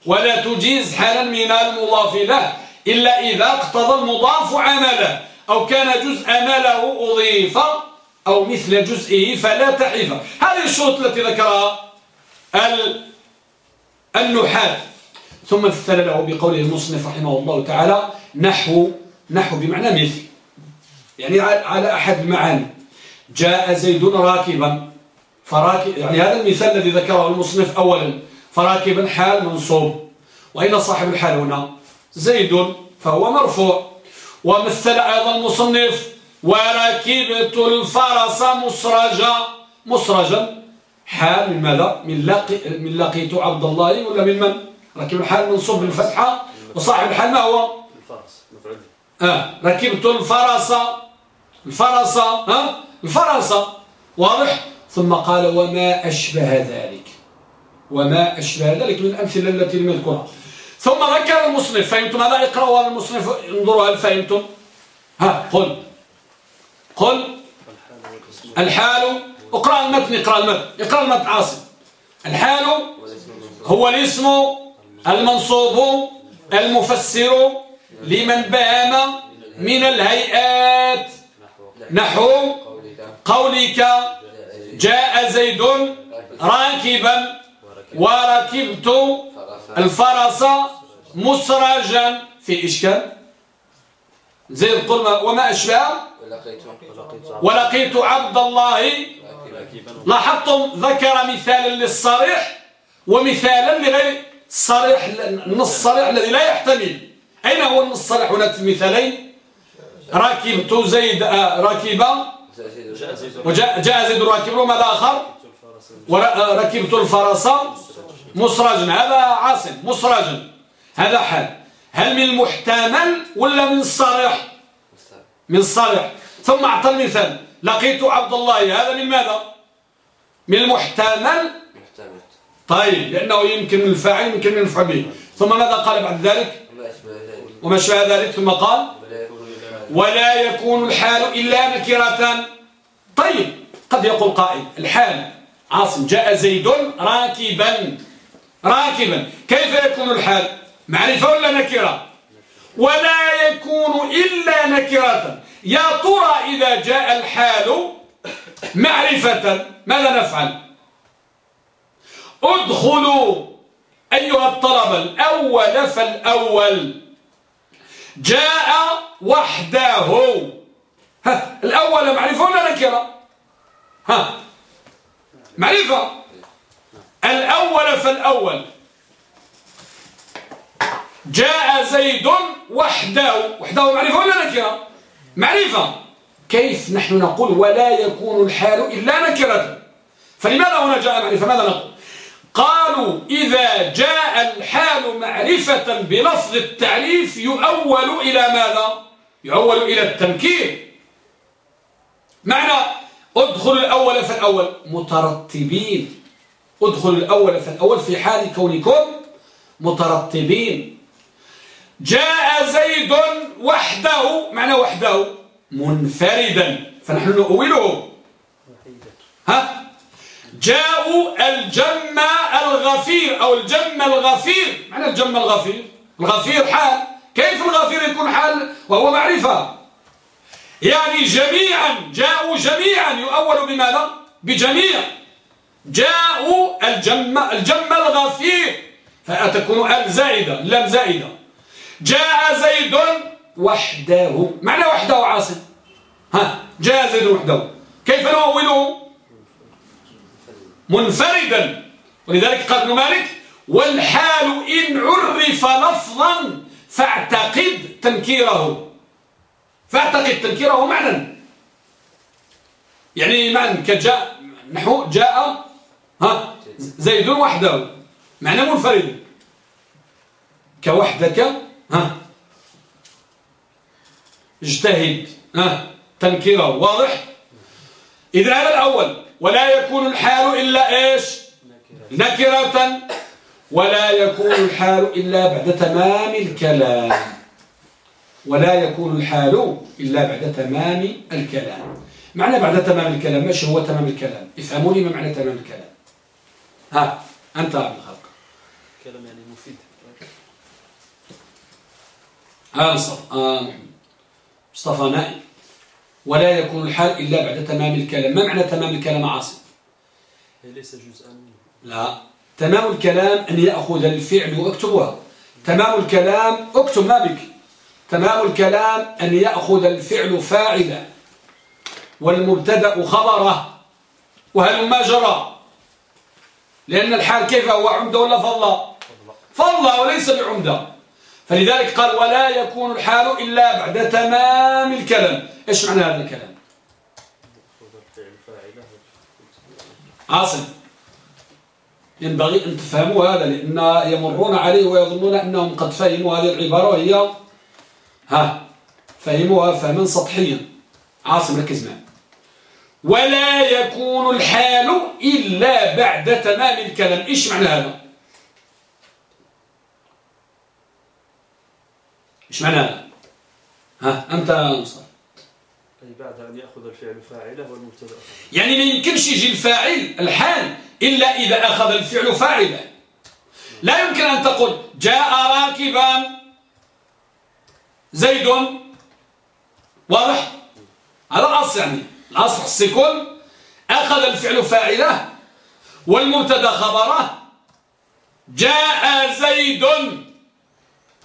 A: ولا تجيز حالا من المضاف له إلا إذا اقتضى المضاف عمله. أو كان جزء ماله أضيف. أو مثل جزئه فلا تحيف هذه الشروط التي ذكرها النحاة ثم مثل له بقوله المصنف رحمه الله تعالى نحو نحو بمعنى مثل. يعني على أحد المعاني. جاء زيد راكبا. فراكب يعني هذا المثال الذي ذكره المصنف أولا. فراكبا حال منصوب. وإن صاحب الحال هنا. زيد فهو مرفوع. ومثل أيضا المصنف وركبت الفرس مسرجا. مسرجا؟ حال من ماذا؟ من لقي من لقيت عبد الله ولا من من؟ ركب الحال منصوب بالفتحة وصاحب الحال ما هو؟
C: الفرس مفعول.
A: آه ركبت الفرس. الفرس ها؟ الفرس. واضح؟ ثم قال وما أشبه ذلك. وما أشبه ذلك من الأمثلة التي لم يذكرها. ثم ذكر المصنف. فهمتم؟ هذا اقرأوا المصنف انظروا هل فهمتم؟ ها قل. قل. الحال اقرأ المتن اقرأ المتن اقرأ المتن عاصم. الحال هو الاسم المنصوب المفسر لمن بام من الهيئات. نحو قولك جاء زيد راكبا وركبت الفرس مسرجا في إشكال؟ زيد قل وما أشبه؟ ولقيت عبد الله. لاحظتم ذكر مثالا للصريح ومثالا لغير الصريح النص الصريح الذي لا يحتمل. أين هو النص الصريح هنا؟ في المثالين. ركبت زيد آه، راكبا وجاء جاء زيد راكبا وماذا آخر؟ وركبت الفرس مسرجا هذا عاصم مسرجا هذا حال. هل من المحتمل ولا من الصريح من الصريح ثم أعطى المثال. لقيت عبد الله هذا من ماذا؟ من المحتمل. طيب لأنه يمكن من الفاعل يمكن من المفعول به. ثم ماذا قال بعد ذلك؟ وما شابه ذلك ثم قال ولا يكون الحال إلا نكرة. طيب قد يقول قائل الحال عاصم جاء زيد راكبا. راكبا. كيف يكون الحال؟ معرفة ولا نكرة؟ ولا يكون إلا نكرة. يا ترى إذا جاء الحال معرفة ماذا نفعل؟ ادخلوا أيها الطلبة الأول فالأول جاء وحده. ها الأول معرفة ولا نكرة؟ ها معرفة. الأول فالأول. جاء زيد وحده. وحده معرفة ولا نكرة؟ معرفة. كيف نحن نقول ولا يكون الحال إلا نكرة فلماذا هنا جاء معرفة؟ ماذا نقول؟ قالوا إذا جاء الحال معرفة بلفظ التعريف يؤول إلى ماذا؟ يؤول إلى التنكير. معنى ادخل الأول فالأول مترتبين. ادخل الأول فالأول في حال كونكم مترتبين. جاء زيد وحده معنى وحده منفردا. فنحن نؤوله. ها؟ جاءوا الجم الغفير أو الجم الغفير. معنى الجم الغفير؟ الغفير حال. كيف الغفير يكون حال؟ وهو معرفة. يعني جميعا جاءوا جميعا. يؤول بماذا؟ بجميع. جاءوا الجم الجم الغفير. فتكون الزائدة لم زائدة. جاء زيد وحده. معنى وحده عاصم. ها جاء زيد وحده. كيف نؤوله منفردا؟ ولذلك قال ابن مالك والحال إن عرف لفظا فاعتقد تنكيره. فاعتقد تنكيره معنى. يعني معنى كجاء نحو جاء ها زيد وحده. معنى منفرد. كوحدك ها. اجتهد ها. تنكيره واضح؟ إذا هذا الأول ولا يكون الحال إلا إيش؟ نكرة. ولا يكون الحال إلا بعد تمام الكلام. ولا يكون الحال إلا بعد تمام الكلام. معنى بعد تمام الكلام ماذا هو تمام الكلام؟ افهموني ما معنى تمام الكلام. ها أنت عبد الخلق
C: كلام يعني مفيد
A: ها مصطفى آه مصطفى نائم. ولا يكون الحال إلا بعد تمام الكلام. ما معنى تمام الكلام عاصم؟
C: ليس جزءا. منه
A: لا. تمام الكلام أن يأخذ الفعل وأكتبها. تمام الكلام أكتب ما بك. تمام الكلام أن يأخذ الفعل فاعلا. والمبتدأ خبره. وهل ما جرى؟ لأن الحال كيف هو؟ عمدة ولا فضل فضل وليس بعمدة. فلذلك قال ولا يكون الحال إلا بعد تمام الكلام. إيش معنى هذا الكلام؟ عاصم ينبغي أن تفهموا هذا لأن يمرون عليه ويظنون أنهم قد فهموا هذه العبارة وهي ها فهموها فهما سطحيا. عاصم ركز معي. ولا يكون الحال إلا بعد تمام الكلام. إيش معنى هذا؟ إيش معنى ها أنت مصر
C: أي بعد أن يأخذ الفعل فاعله والمبتدأ.
A: يعني ما يمكنش يجي الفاعل الحال إلا إذا أخذ الفعل فاعلا لا يمكن أن تقول جاء راكبا زيد. واضح؟ هذا الأصل يعني الأصل خص يكون أخذ الفعل فاعله والمبتدأ خبره. جاء زيد.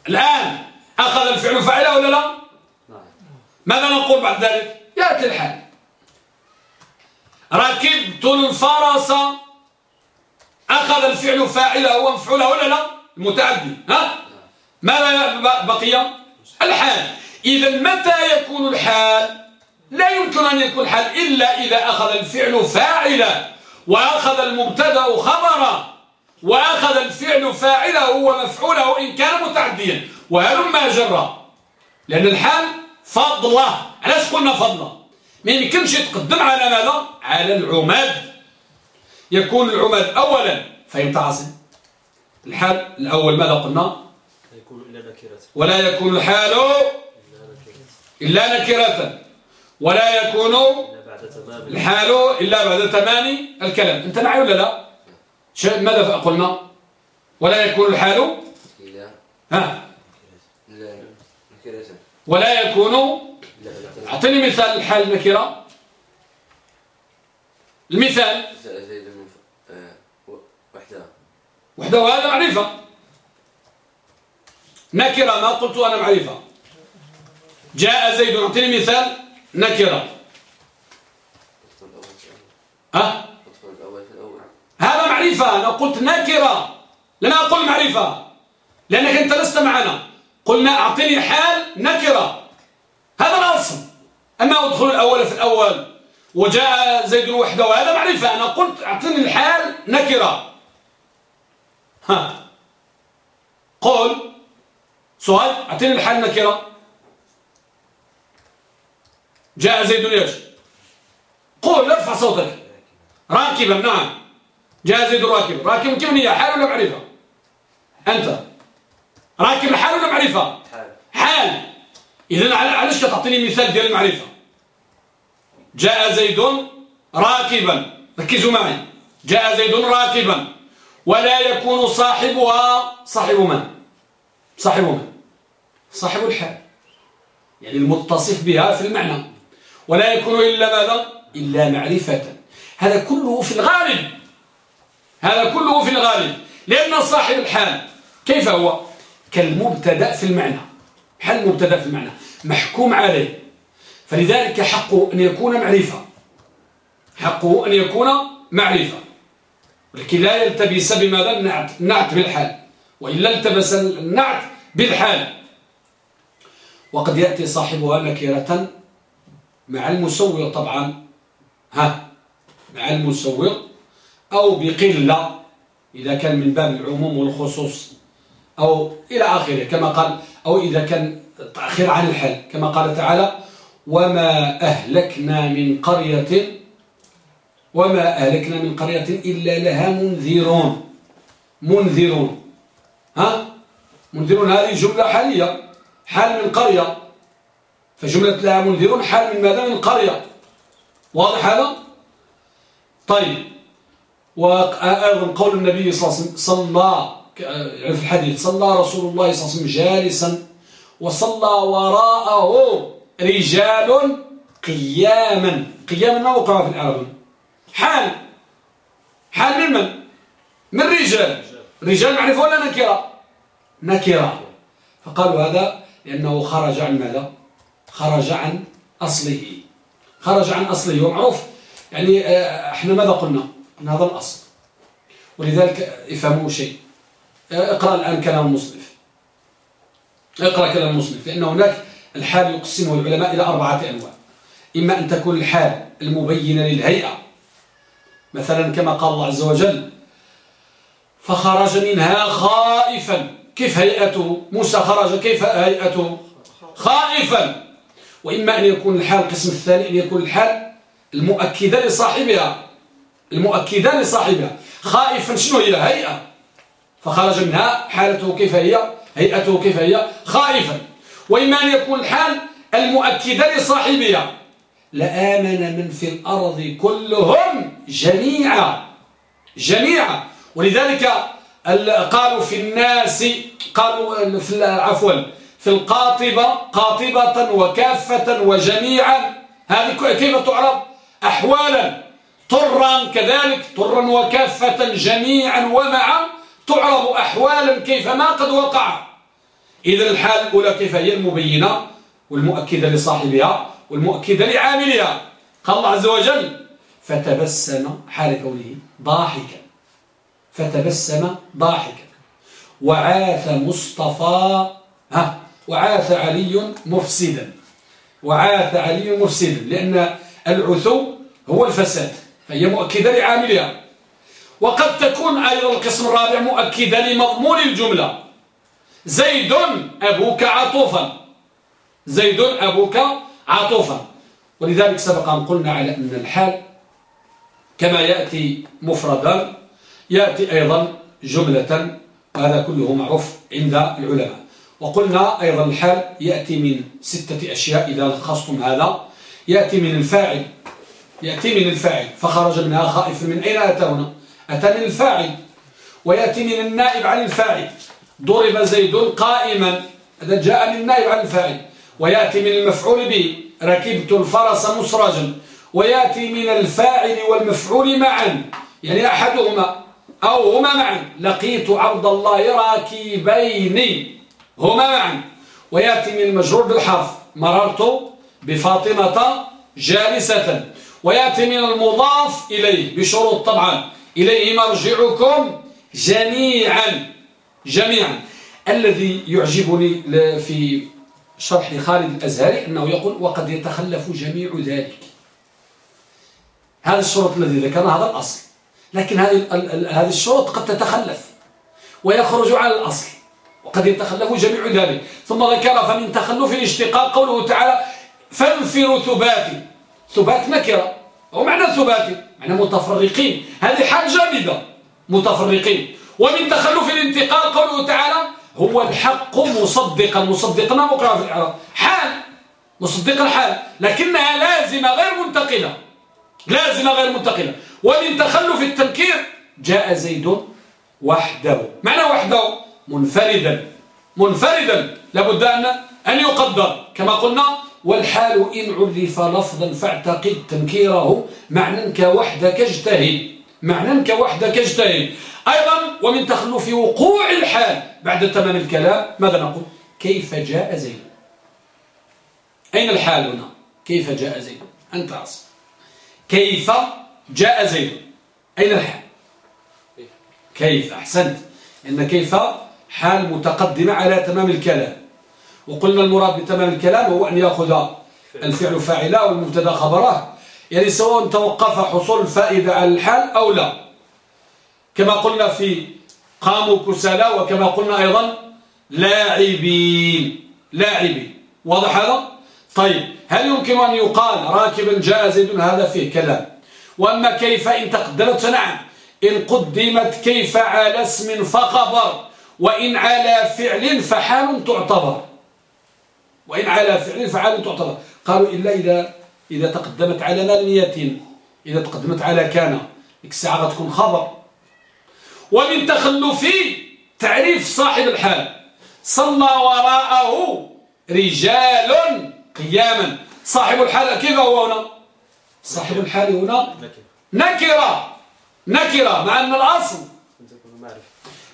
A: الآن أخذ الفعل فاعله ولا لا؟ ماذا نقول بعد ذلك؟ يأتي الحال ركبت الفرس أخذ الفعل فاعله ومفعوله ولا لا؟ المتعدي ها؟ ماذا بقي؟ الحال. إذا متى يكون الحال؟ لا يمكن أن يكون الحال إلا إذا أخذ الفعل فاعلا وأخذ المبتدأ خبرا وأخذ الفعل فاعله ومفعوله إن كان متعديا. وهلما جرى. لأن الحال فضلة. علاش قلنا فضلة؟ ما يمكنش يتقدم على ماذا؟ على العماد. يكون العماد أولا فهمت عاصم الحال الأول ماذا قلنا؟ ولا يكون الحال
C: إلا نكرة.
A: ولا يكون الحال إلا بعد تمام الكلام. أنت معي ولا لا؟ ماذا قلنا؟ ولا يكون الحال ها؟ ولا يكون أعطيني مثال الحال نكرة المثال.
D: جاء زيد من ف- آه، و- وحده
A: وحده هذا معرفة. نكرة ما قلت أنا معرفة. جاء زيد أعطيني مثال نكرة
D: الأول
A: هذا معرفة. أنا قلت نكرة لم أقل معرفة. لأنك أنت لست معنا. قلنا أعطيني حال نكرة. هذا الأصل. أما أدخل الأول في الأول. وجاء زيد وحده وهذا معرفة. أنا قلت أعطيني الحال نكرة. ها. قل سؤال. أعطيني الحال نكرة. جاء زيد إيش؟ قل ارفع صوتك. راكبا نعم. جاء زيد راكب. راكب كيف هي؟ حال ولا معرفة؟ أنت. راكب الحال ولا معرفة؟
C: حال.
A: حال. إذا علاش كتعطيني مثال ديال المعرفة؟ جاء زيد راكبا. ركزوا معي. جاء زيد راكبا. ولا يكون صاحبها صاحب من؟ صاحب من؟ صاحب الحال. يعني المتصف بها في المعنى. ولا يكون إلا ماذا؟ إلا معرفة. هذا كله في الغالب. هذا كله في الغالب. لأن صاحب الحال كيف هو؟ كالمبتدأ في المعنى. حال المبتدأ في المعنى. محكوم عليه. فلذلك حقه أن يكون معرفة. حقه أن يكون معرفة. ولكن لا يلتبس بماذا؟ النعت. النعت بالحال. وإلا التبس النعت بالحال. وقد يأتي صاحبها نكرة مع المسوغ طبعا. ها؟ مع المسوغ. أو بقلة. إذا كان من باب العموم والخصوص. أو إلى آخره كما قال أو إذا كان تأخير عن الحال كما قال تعالى وما أهلكنا من قرية وما أهلكنا من قرية إلا لها منذرون. منذرون. ها؟ منذرون هذه جملة حالية. حال من قرية. فجملة لها منذرون حال من ماذا؟ من قرية. واضح هذا؟ طيب. وأيضا قول النبي صلى الله في الحديث صلى رسول الله صلى الله عليه وسلم جالسا وصلى وراءه رجال قياما. قياما ما وقع في العربي حال. حال من من؟ من رجال؟ رجال معرفة ولا نكرة؟ نكرة. فقالوا هذا لأنه خرج عن ماذا؟ خرج عن أصله. خرج عن أصله. ومعروف يعني آه، إحنا ماذا قلنا؟ أن هذا الأصل. ولذلك افهموا شيء. اقرأ الآن كلام المصنف. اقرأ كلام المصنف لأن هناك الحال يقسمه العلماء إلى أربعة أنواع. إما أن تكون الحال المبينة للهيئة مثلا كما قال الله عز وجل فخرج منها خائفا. كيف هيئته؟ موسى خرج كيف هيئته؟ خائفا. وإما أن يكون الحال القسم الثاني أن يكون الحال المؤكدة لصاحبها. المؤكدة لصاحبها. خائفا شنو؟ هي هيئة. فخرج منها حالته كيف هي هيئته كيف هي؟ خائفا. وإما أن يكون الحال المؤكدة لصاحبها. لآمن من في الأرض كلهم جميعا جميعا. ولذلك قالوا في الناس قالوا في عفوا في القاطبة قاطبة وكافة وجميعا. هذه كيف تعرب أحوالا. طرا كذلك طرا وكافة جميعا ومعا. تعرب أحوالا كيفما قد وقع. إذا الحال الأولى كيف هي المبينة والمؤكدة لصاحبها والمؤكدة لعاملها؟ قال الله عز وجل فتبسم حال كونه ضاحكا. فتبسم ضاحكا. وعاث مصطفى ها وعاث علي مفسدا. وعاث علي مفسدا. لأن العثو هو الفساد فهي مؤكدة لعاملها. وقد تكون أيضا القسم الرابع مؤكدة لمضمون الجملة. زيد أبوك عطوفا. زيد أبوك عطوفا. ولذلك سبق أن قلنا على أن الحال كما يأتي مفردا يأتي أيضا جملة وهذا كله معروف عند العلماء. وقلنا أيضا الحال يأتي من ستة أشياء إذا لخصتم هذا. يأتي من الفاعل. يأتي من الفاعل. فخرج منها خائف من أين أتى هنا؟ أتى الفاعل ويأتي من النائب عن الفاعل. ضرب زيد قائما هذا جاء من النائب عن الفاعل. ويأتي من المفعول به ركبت الفرس مسرجا ويأتي من الفاعل والمفعول معا يعني أحدهما أو هما معا. لقيت عبد الله راكبين هما معا. ويأتي من المجرور بالحرف مررت بفاطمة جالسة. ويأتي من المضاف إليه بشروط طبعا. إليه مرجعكم جميعا جميعا. الذي يعجبني في شرح خالد الأزهري أنه يقول وقد يتخلف جميع ذلك. هذا الشروط الذي ذكرنا هذا الأصل. لكن هذه هذه الشروط قد تتخلف ويخرج على الأصل. وقد يتخلف جميع ذلك. ثم ذكر فمن تخلف الاشتقاق قوله تعالى فانفروا ثباتي ثبات نكرة هو معنى ثباتي. معنى متفرقين. هذه حال جامدة. متفرقين. ومن تخلف الانتقال قوله تعالى هو الحق مصدقا. مصدقا ما مقرأ في الإعراب. حال. مصدقا حال. لكنها لازمة غير منتقلة. لازمة غير منتقلة. ومن تخلف التنكير جاء زيد وحده. معنى وحده؟ منفردا. منفردا. لابد أن أن يقدر. كما قلنا والحال إن عرف لفظا فاعتقد تنكيره معنى كوحدك اجتهد. معنى كوحدك اجتهد. أيضا ومن تخلف وقوع الحال بعد تمام الكلام ماذا نقول؟ كيف جاء زيد؟ أين الحال هنا؟ كيف جاء زيد؟ أنت عصر كيف جاء زيد؟ أين الحال؟ كيف؟ أحسنت. إن كيف؟ حال متقدمة على تمام الكلام. وقلنا المراد بتمام الكلام هو أن يأخذ الفعل فاعلة والمبتدأ خبره يعني سواء توقف حصول الفائدة على الحال أو لا. كما قلنا في قاموا كسلا وكما قلنا أيضا لاعبين. لاعبين. واضح هذا؟ طيب هل يمكن أن يقال راكبا جاء زيد هذا فيه كلام؟ وأما كيف إن تقدمت؟ فنعم إن قدمت كيف على اسم فخبر وإن على فعل فحال تعتبر. وإن على فعل فحال تعتبر. قالوا إلا إذا إذا تقدمت على مالية إذا تقدمت على كان الساعة تكون خبر ومن تخلف تعريف صاحب الحال. صلى وراءه رجال قياما. صاحب الحال كيف هو هنا؟ صاحب الحال هنا نكرة. نكرة مع أن الأصل.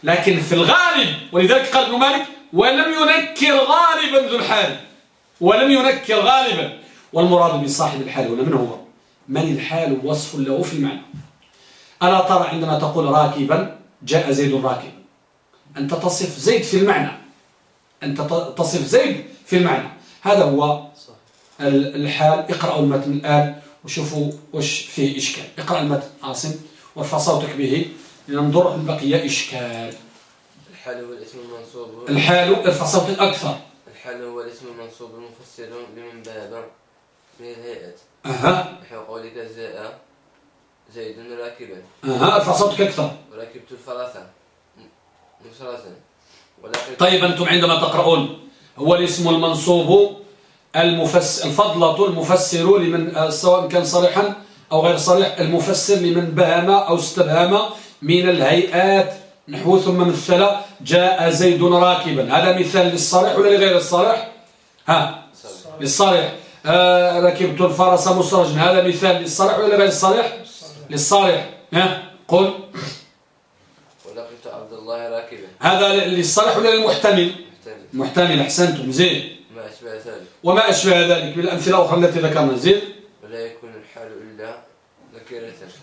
A: لكن في الغالب ولذلك قال ابن مالك ولم ينكر غالبا ذو الحال. ولم ينكر غالبا. والمراد بصاحب الحال هنا من هو؟ من الحال وصف له في المعنى. ألا ترى عندما تقول راكبا جاء زيد راكبا. أنت تصف زيد في المعنى. أنت تصف زيد في المعنى. هذا هو الحال. اقرأوا المتن الآن وشوفوا وش فيه إشكال. اقرأ المتن. عاصم وارفع صوتك به لننظر هل بقي إشكال.
D: الحال هو الاسم المنصوب
A: الحال ارفع صوتك أكثر
D: الحال هو الاسم المنصوب المفسر لمن باب من الهيئة
A: أها.
D: نحو قولك جاء زيد راكبا.
A: أها ارفع صوتك أكثر.
D: وركبت الفرس مسرسا ولكن
A: طيب أنتم عندما تقرؤون هو الاسم المنصوب المفسر الفضلة المفسر لمن آه، سواء كان صريحا أو غير صريح المفسر لمن بهم أو استبهم من الهيئات نحو ثم مثل جاء زيد راكبا. هذا مثال للصريح ولا لغير الصريح ها للصريح آه ركبت الفرس مسرجا. هذا مثال للصريح ولا غير الصريح للصريح ها قل.
D: ولقيت عبد الله راكبا.
A: هذا للصريح ولا للمحتمل؟
D: محتمل.
A: أحسنتم. زين.
D: ما أشبه ذلك.
A: وما أشبه ذلك؟ من الأمثلة الأخرى التي ذكرنا. زين.
D: ولا يكون الحال إلا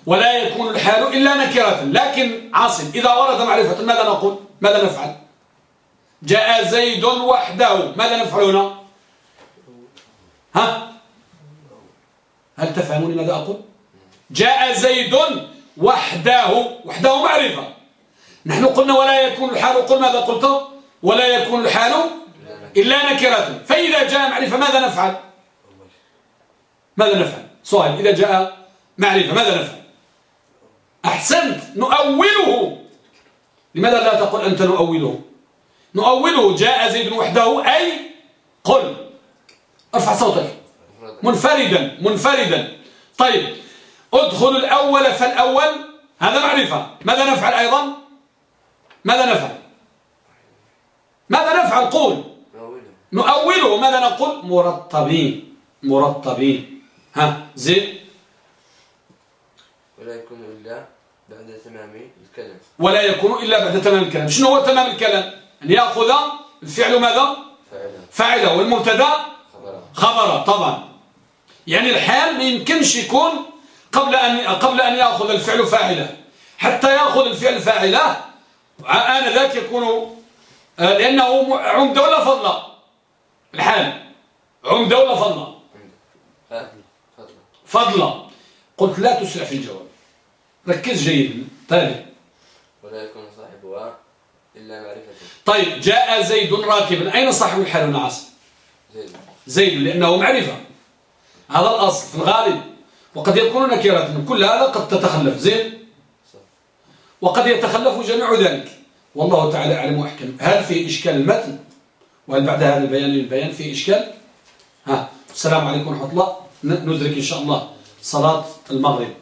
A: ولا يكون الحال إلا نكرة. لكن عاصم إذا ورد معرفة ماذا نقول؟ ماذا نفعل؟ جاء زيد وحده. ماذا نفعل هنا ها؟ هل تفهمون ماذا أقول؟ جاء زيد وحده. وحده معرفة. نحن قلنا ولا يكون الحال. قل ماذا قلت؟ ولا يكون الحال إلا نكرة. فإذا جاء معرفة ماذا نفعل؟ ماذا نفعل؟ سؤال إذا جاء معرفة ماذا نفعل؟ أحسنت نؤوله. لماذا لا تقول أنت نؤوله؟ نؤوله جاء زيد وحده أي قل. ارفع صوتك. منفردا منفردا. طيب ادخل الأول فالأول هذا معرفة. ماذا نفعل أيضا؟ ماذا نفعل؟ ماذا نفعل؟ قول.
D: نؤوله.
A: ماذا نقول؟ مرتبين مرتبين ها زين
D: ولا يكون إلا بعد تمام الكلام.
A: ولا يكون إلا بعد تمام الكلام. شنو هو تمام الكلام؟ أن يأخذ الفعل ماذا؟ فاعله. والمبتدا؟ خبره. طبعا. يعني الحال ما يمكنش يكون قبل أن قبل أن يأخذ الفعل فاعله. حتى يأخذ الفعل فاعله آنذاك يكون آه، لأنه عمدة ولا فضلة؟ الحال. عمدة ولا فضلة؟ فضلة. قلت لا تسرع في الجواب. ركز جيدا تالي
D: ولا يكون صاحبها إلا معرفة.
A: طيب جاء زيد راكبا. أين صاحب الحال هنا عاصم
D: زيد.
A: زيد لأنه معرفة. هذا الأصل في الغالب. وقد يكون نكرة كل هذا قد تتخلف. زين؟ وقد يتخلف جميع ذلك. والله تعالى أعلم وأحكم. هل في إشكال المتن؟ وهل بعد هذا البيان للبيان في إشكال؟ ها السلام عليكم ورحمة الله. ندرك إن شاء الله صلاة المغرب.